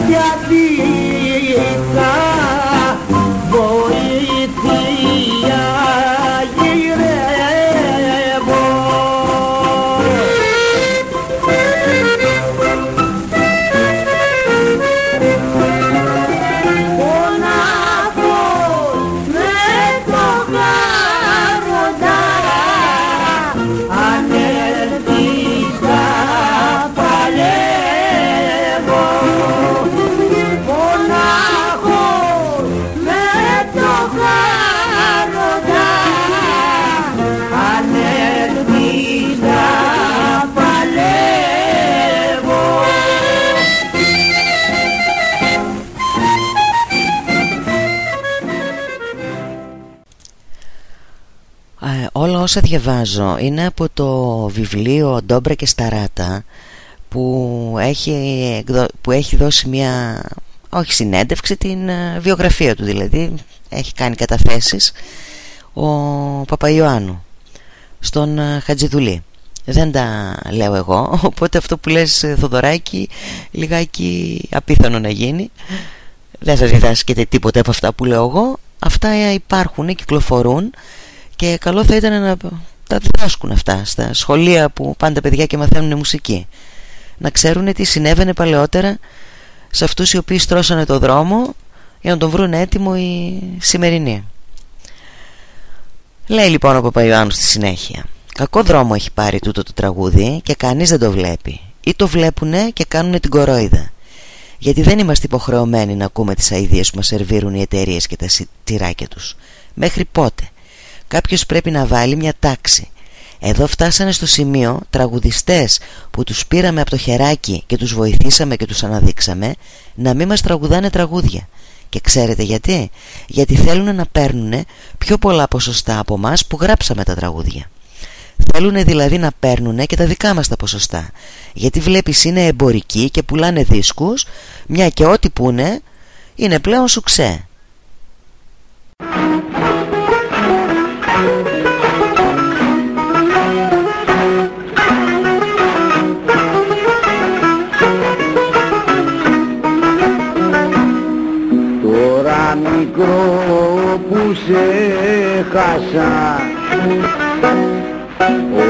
S1: Obrigada. Όσα διαβάζω είναι από το βιβλίο Ντόμπρα και Σταράτα που έχει, που έχει δώσει μια όχι συνέντευξη την ε, βιογραφία του δηλαδή έχει κάνει καταθέσεις ο Παπαϊωάννου στον ε, Χατζηδουλή. Δεν τα λέω εγώ οπότε αυτό που λες Θοδωράκη λιγάκι απίθανο να γίνει. Δεν σας διδάσκεται τίποτα από αυτά που λέω εγώ. Αυτά υπάρχουν, κυκλοφορούν και καλό θα ήταν να τα διδάσκουν αυτά στα σχολεία που πάντα παιδιά και μαθαίνουν μουσική. Να ξέρουν τι συνέβαινε παλαιότερα σε αυτούς οι οποίοι στρώσανε το δρόμο για να τον βρουν έτοιμο οι σημερινοί. Λέει λοιπόν ο Παπαϊωάννου στη συνέχεια κακό δρόμο έχει πάρει τούτο το τραγούδι και κανείς δεν το βλέπει. Ή το βλέπουνε και κάνουν την κορόιδα. Γιατί δεν είμαστε υποχρεωμένοι να ακούμε τις αηδίες που μας σερβίρουν οι εταιρείες και τα τυράκια τους. Μέχρι πότε κάποιος πρέπει να βάλει μια τάξη εδώ φτάσανε στο σημείο τραγουδιστές που τους πήραμε από το χεράκι και τους βοηθήσαμε και τους αναδείξαμε να μην μας τραγουδάνε τραγούδια. Και ξέρετε γιατί; Γιατί θέλουν να παίρνουν πιο πολλά ποσοστά από μας που γράψαμε τα τραγούδια. Θέλουν δηλαδή να παίρνουν και τα δικά μας τα ποσοστά. Γιατί βλέπεις είναι εμπορικοί και πουλάνε δίσκους, μια και ό,τι πούνε είναι πλέον σουξέ.
S10: Μικρό που σε χάσα.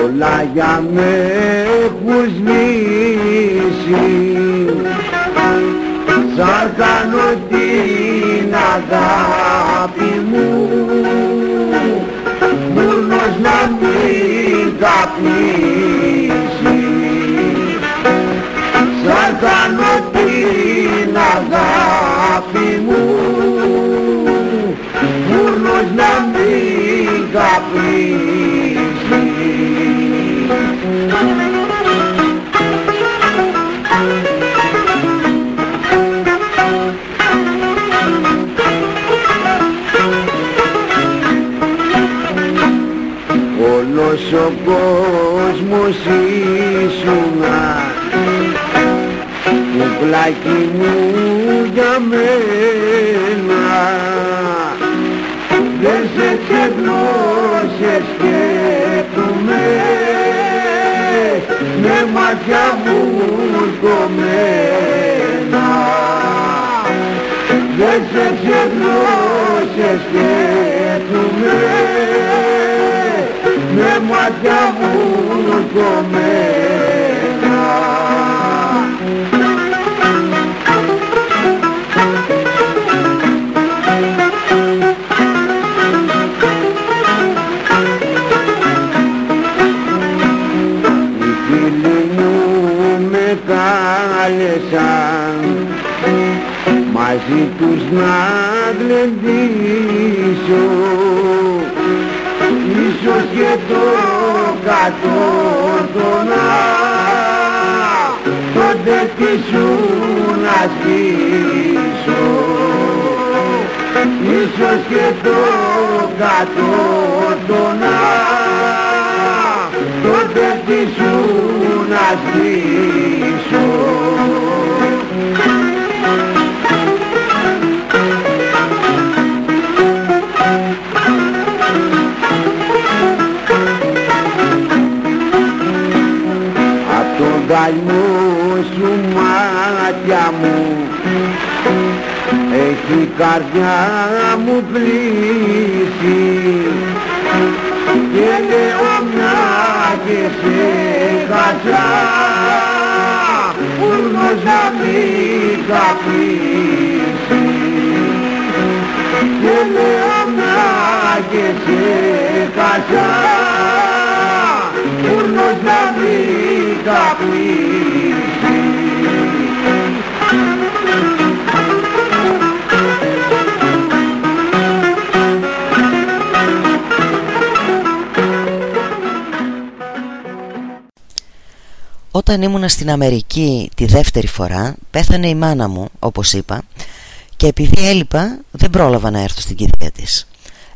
S10: Όλα για με έχουν σβήσει σαν κάνω την αγάπη μου. Μόνος να μην καπνίσει. Σαν κάνω την αγάπη μου. φούρνος να μην καπνίσει Όλος ο κόσμος ήσουνα κουκλάκι μου για μένα. δεν σε ξεχνώ, σε σκέφτομαι με μάτια μου κομμένα δεν σε ξεχνώ, σε σκέφτομαι με μάτια μου κομμένα κάλεσαν μαζί τους να γλεντήσω. Ίσως και το κατόρθωνα. Τότε τι σου να ζήσω. Ίσως και το κατόρθωνα. Τότε τι σου να ζήσω Απ' τον καημό σου μάτια μου έχει καρδιά μου πλήσει και λέω μια και σε χασά φούρνος να μην καπνίσει
S1: Όταν ήμουνα στην Αμερική τη δεύτερη φορά πέθανε η μάνα μου όπως είπα και επειδή έλειπα δεν πρόλαβα να έρθω στην κηδεία της.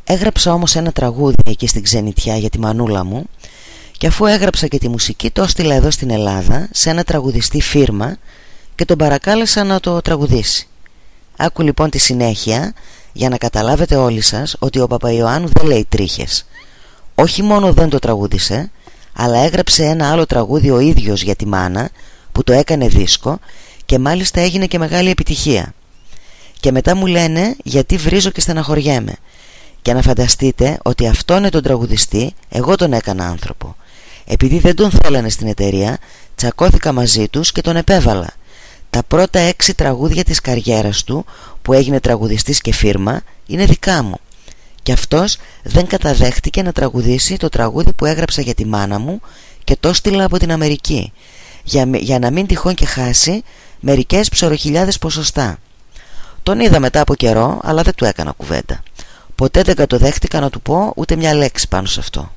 S1: Έγραψα όμως ένα τραγούδι εκεί στην ξενιτιά για τη μανούλα μου και αφού έγραψα και τη μουσική το έστειλα εδώ στην Ελλάδα σε ένα τραγουδιστή φίρμα και τον παρακάλεσα να το τραγουδήσει. Άκου λοιπόν τη συνέχεια για να καταλάβετε όλοι σας ότι ο Παπαϊωάννου δεν λέει τρίχες. Όχι μόνο δεν το τραγούδισε, αλλά έγραψε ένα άλλο τραγούδι ο ίδιος για τη μάνα που το έκανε δίσκο και μάλιστα έγινε και μεγάλη επιτυχία. Και μετά μου λένε γιατί βρίζω και στεναχωριέμαι. Και να φανταστείτε ότι αυτό είναι τον τραγουδιστή, εγώ τον έκανα άνθρωπο. Επειδή δεν τον θέλανε στην εταιρεία, τσακώθηκα μαζί τους και τον επέβαλα. Τα πρώτα έξι τραγούδια της καριέρας του που έγινε τραγουδιστής και φίρμα είναι δικά μου και αυτός δεν καταδέχτηκε να τραγουδήσει το τραγούδι που έγραψα για τη μάνα μου και το στείλα από την Αμερική για, για να μην τυχόν και χάσει μερικές ψωροχιλιάδες ποσοστά. Τον είδα μετά από καιρό αλλά δεν του έκανα κουβέντα. Ποτέ δεν κατοδέχτηκα να του πω ούτε μια λέξη πάνω σε αυτό.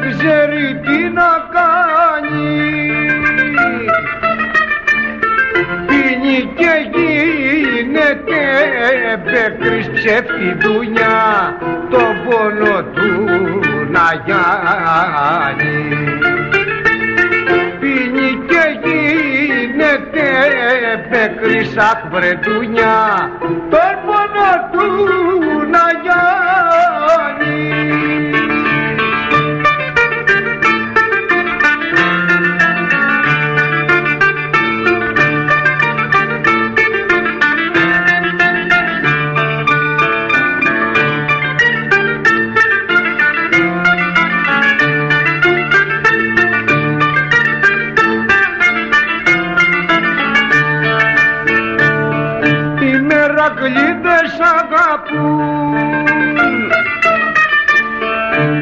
S13: Ξέρει τι να κάνει. Πίνει και γίνεται πέκρης ψεύτη δουλειά το πόνο του να γιάνει. Πίνει και γίνεται πέκρης αχβρετούνια το πόνο του να γιάνει αγαπούν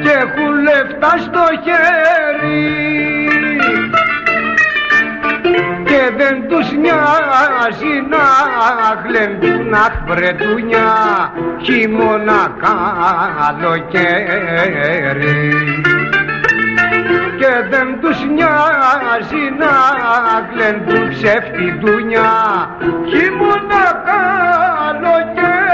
S13: και έχουν λεφτά στο χέρι και δεν τους νοιάζει να γλεντούν αχ βρετούνια χειμώνα καλοκαίρι και δεν τους νοιάζει να γλεντούν ψεύτη δουνιά χειμώνα καλοκαίρι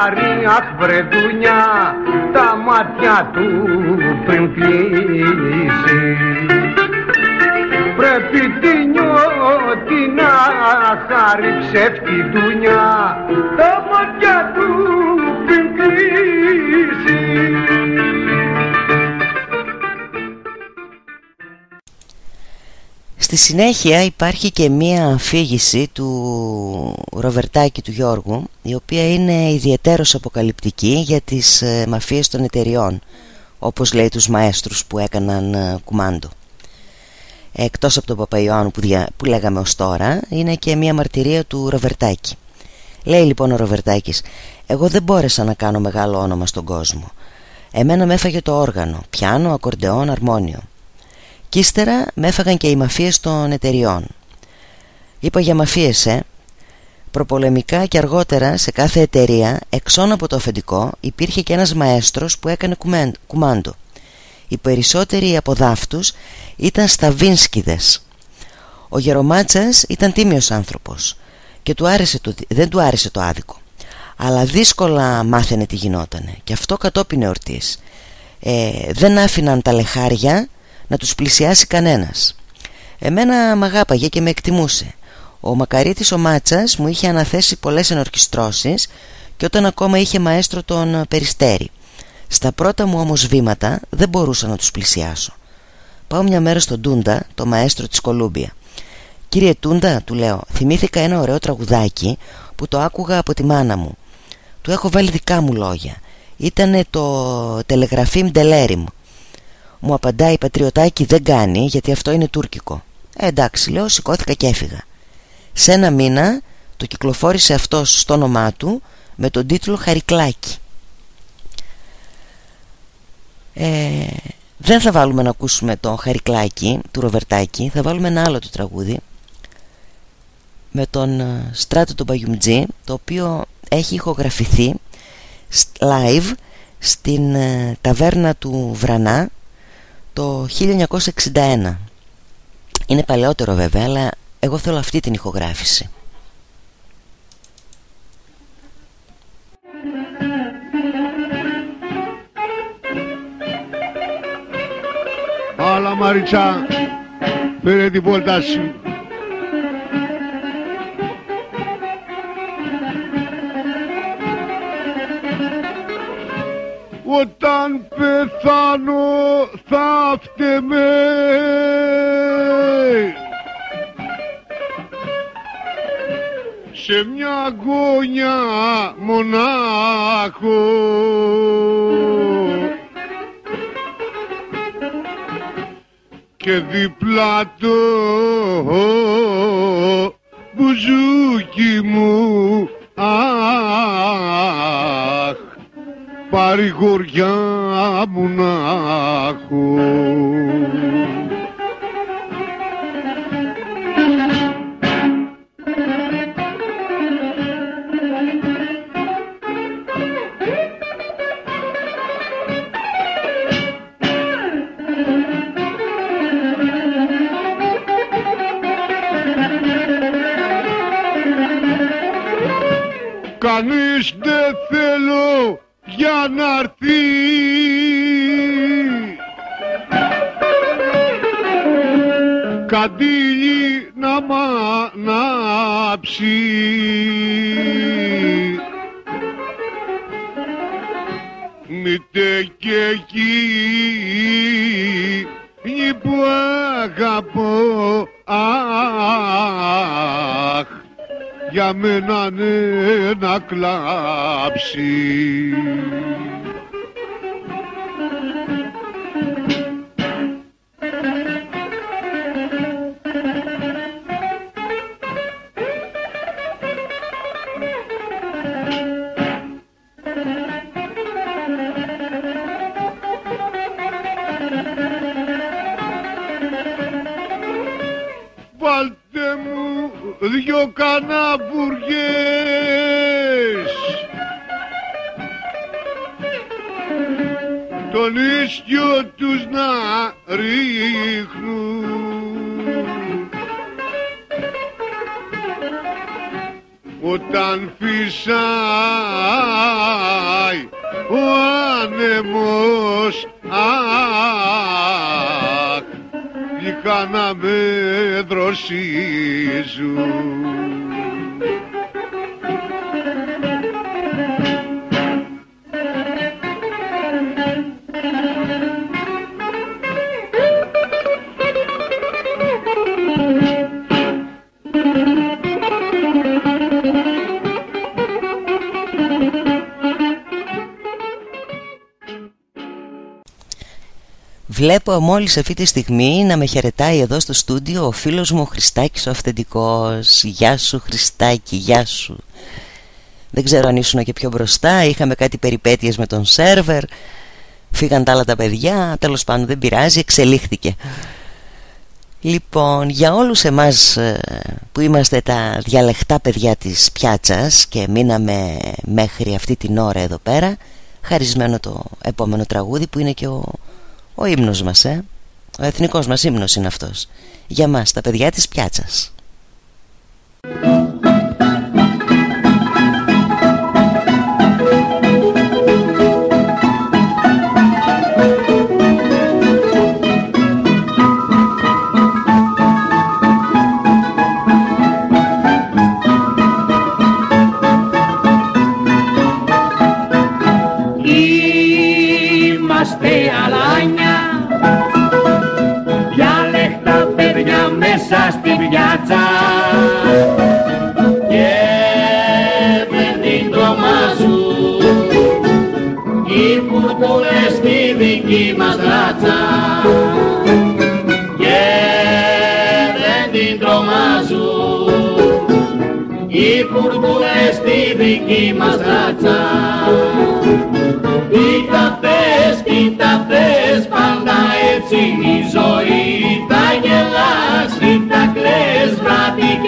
S13: χαρεί αχ βρεδούνια τα μάτια του πριν κλείσει. Πρέπει τη νιώτη να χαρεί ψεύτη δουνιά τα μάτια του πριν κλείσει
S1: Στη συνέχεια υπάρχει και μία αφήγηση του Ροβερτάκη του Γιώργου η οποία είναι ιδιαίτερος αποκαλυπτική για τις ε, μαφίες των εταιριών όπως λέει τους μαέστρους που έκαναν ε, κουμάντο. Εκτός από τον Παπαϊωάννου που, που λέγαμε ως τώρα είναι και μία μαρτυρία του Ροβερτάκη. Λέει λοιπόν ο Ροβερτάκης «Εγώ δεν μπόρεσα να κάνω μεγάλο όνομα στον κόσμο. Εμένα με έφαγε το όργανο, πιάνο, ακορντεόν, αρμόνιο. Κι ύστερα με έφαγαν και οι μαφίες των εταιριών. Είπα για μαφίες, ε. Προπολεμικά και αργότερα σε κάθε εταιρεία, εξών από το αφεντικό, υπήρχε και ένας μαέστρος που έκανε κουμάντο. Οι περισσότεροι από δάφτους ήταν σταβίνσκιδες. Ο Γερομάτσας ήταν τίμιος άνθρωπος και του άρεσε το, δεν του άρεσε το άδικο. Αλλά δύσκολα μάθαινε τι γινότανε και αυτό κατόπιν εορτής ε, δεν άφηναν τα λεχάρια να τους πλησιάσει κανένας. Εμένα μ' αγάπαγε και με εκτιμούσε. Ο Μακαρίτης ο Μάτσας μου είχε αναθέσει πολλές ενορκιστρώσεις και όταν ακόμα είχε μαέστρο τον Περιστέρη. Στα πρώτα μου όμως βήματα δεν μπορούσα να τους πλησιάσω. Πάω μια μέρα στον Τούντα, το μαέστρο της Κολούμπια. Κύριε Τούντα, του λέω, θυμήθηκα ένα ωραίο τραγουδάκι που το άκουγα από τη μάνα μου. Του έχω βάλει δικά μου λόγια. Ήτανε το «Τελεγραφίμ Ντελέριμ» Μου απαντάει πατριωτάκι δεν κάνει γιατί αυτό είναι τουρκικό ε, εντάξει λέω σηκώθηκα και έφυγα. Σε ένα μήνα το κυκλοφόρησε αυτός στο όνομά του με τον τίτλο Χαρικλάκι ε, Δεν θα βάλουμε να ακούσουμε το Χαρικλάκι του Ροβερτάκη Θα βάλουμε ένα άλλο του τραγούδι Με τον ε, Στράτο τον Παγιουμτζή Το οποίο έχει ηχογραφηθεί live στην ε, ταβέρνα του Βρανά το 1961 Είναι παλαιότερο βέβαια αλλά εγώ θέλω αυτή την ηχογράφηση.
S4: Άλλα Μαριτσά, φέρε την πόρτα σου. Όταν πεθάνω θα φταίμε σε μια γωνιά μονάχο. Και δίπλα το μπουζούκι μου αχ παρηγοριά μου να έχω Κανείς δεν θέλω για να έρθει. Καντήλι να μ' ανάψει. Μήτε για μένα ναι να κλάψει. Βάλτε μου δυο καναβουριές τον ίσιο τους να ρίχνουν. Όταν φυσάει ο άνεμος αχ γλυκά να με δροσίζουν
S1: Βλέπω μόλις αυτή τη στιγμή να με χαιρετάει εδώ στο στούντιο ο φίλος μου ο Χριστάκης ο αυθεντικός. Γεια σου Χριστάκη, γεια σου. Δεν ξέρω αν ήσουν και πιο μπροστά Είχαμε κάτι περιπέτειες με τον σερβερ. Φύγαν τα άλλα τα παιδιά Τέλος πάντων δεν πειράζει, εξελίχθηκε. Λοιπόν, για όλους εμάς ε, που είμαστε τα διαλεχτά παιδιά της πιάτσας Και μείναμε μέχρι αυτή την ώρα εδώ πέρα Χαρισμένο το επόμενο τραγούδι που είναι και ο ο ύμνος μας, ε. Ο εθνικός μας ύμνος είναι αυτός. Για μας, τα παιδιά της πιάτσας.
S5: Στην πιάτσα και δεν την τρομάζουν οι φουρτούνες στη δική μας ράτσα και δεν την τρομάζουν οι φουρτούνες στη δική μας ράτσα Κοίτα πες, κοίτα πες, πάντα έτσι η ζωή. Θα γελάς, τα κλαις, βράδυ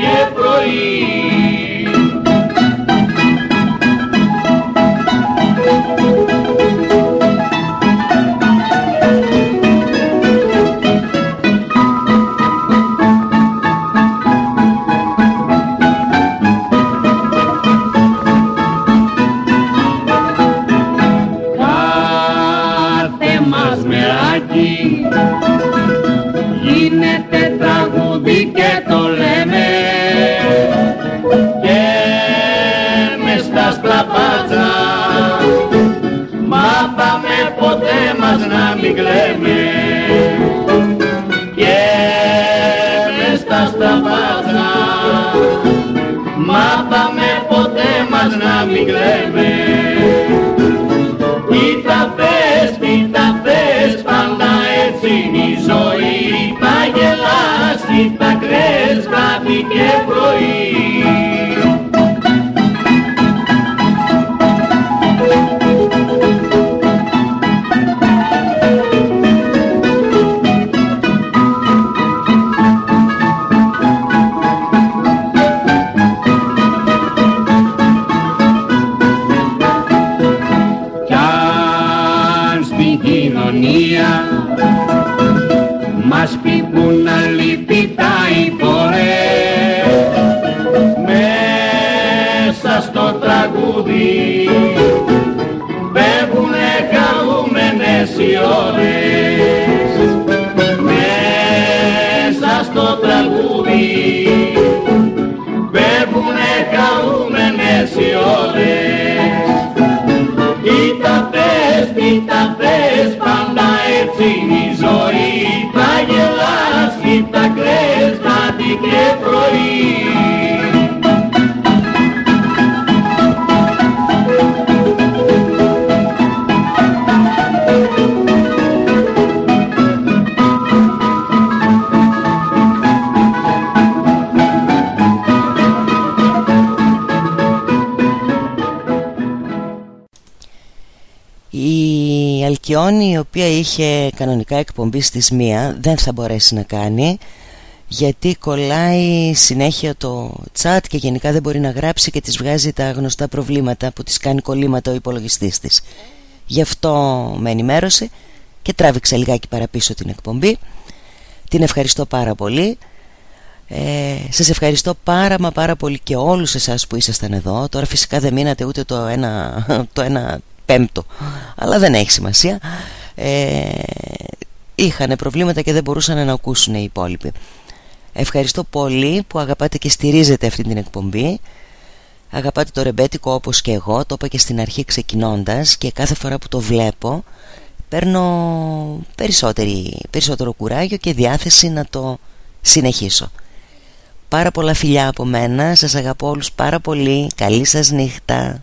S1: είχε κανονικά εκπομπή στις μία δεν θα μπορέσει να κάνει γιατί κολλάει συνέχεια το chat και γενικά δεν μπορεί να γράψει και της βγάζει τα γνωστά προβλήματα που της κάνει κολλήματα ο υπολογιστής της. Γι' αυτό με ενημέρωσε και τράβηξα λιγάκι παραπίσω την εκπομπή. Την ευχαριστώ πάρα πολύ. Ε, σας ευχαριστώ πάρα μα πάρα πολύ και όλους εσάς που ήσασταν εδώ Τώρα φυσικά δεν μείνατε ούτε το ένα, [laughs] το ένα πέμπτο Αλλά δεν έχει σημασία ε, Είχαν προβλήματα και δεν μπορούσαν να ακούσουν οι υπόλοιποι. Ευχαριστώ πολύ που αγαπάτε και στηρίζετε αυτή την εκπομπή. Αγαπάτε το ρεμπέτικο όπως και εγώ Το είπα και στην αρχή ξεκινώντας Και κάθε φορά που το βλέπω Παίρνω περισσότερο κουράγιο και διάθεση να το συνεχίσω. Πάρα πολλά φιλιά από μένα Σας αγαπώ όλους πάρα πολύ. Καλή σας νύχτα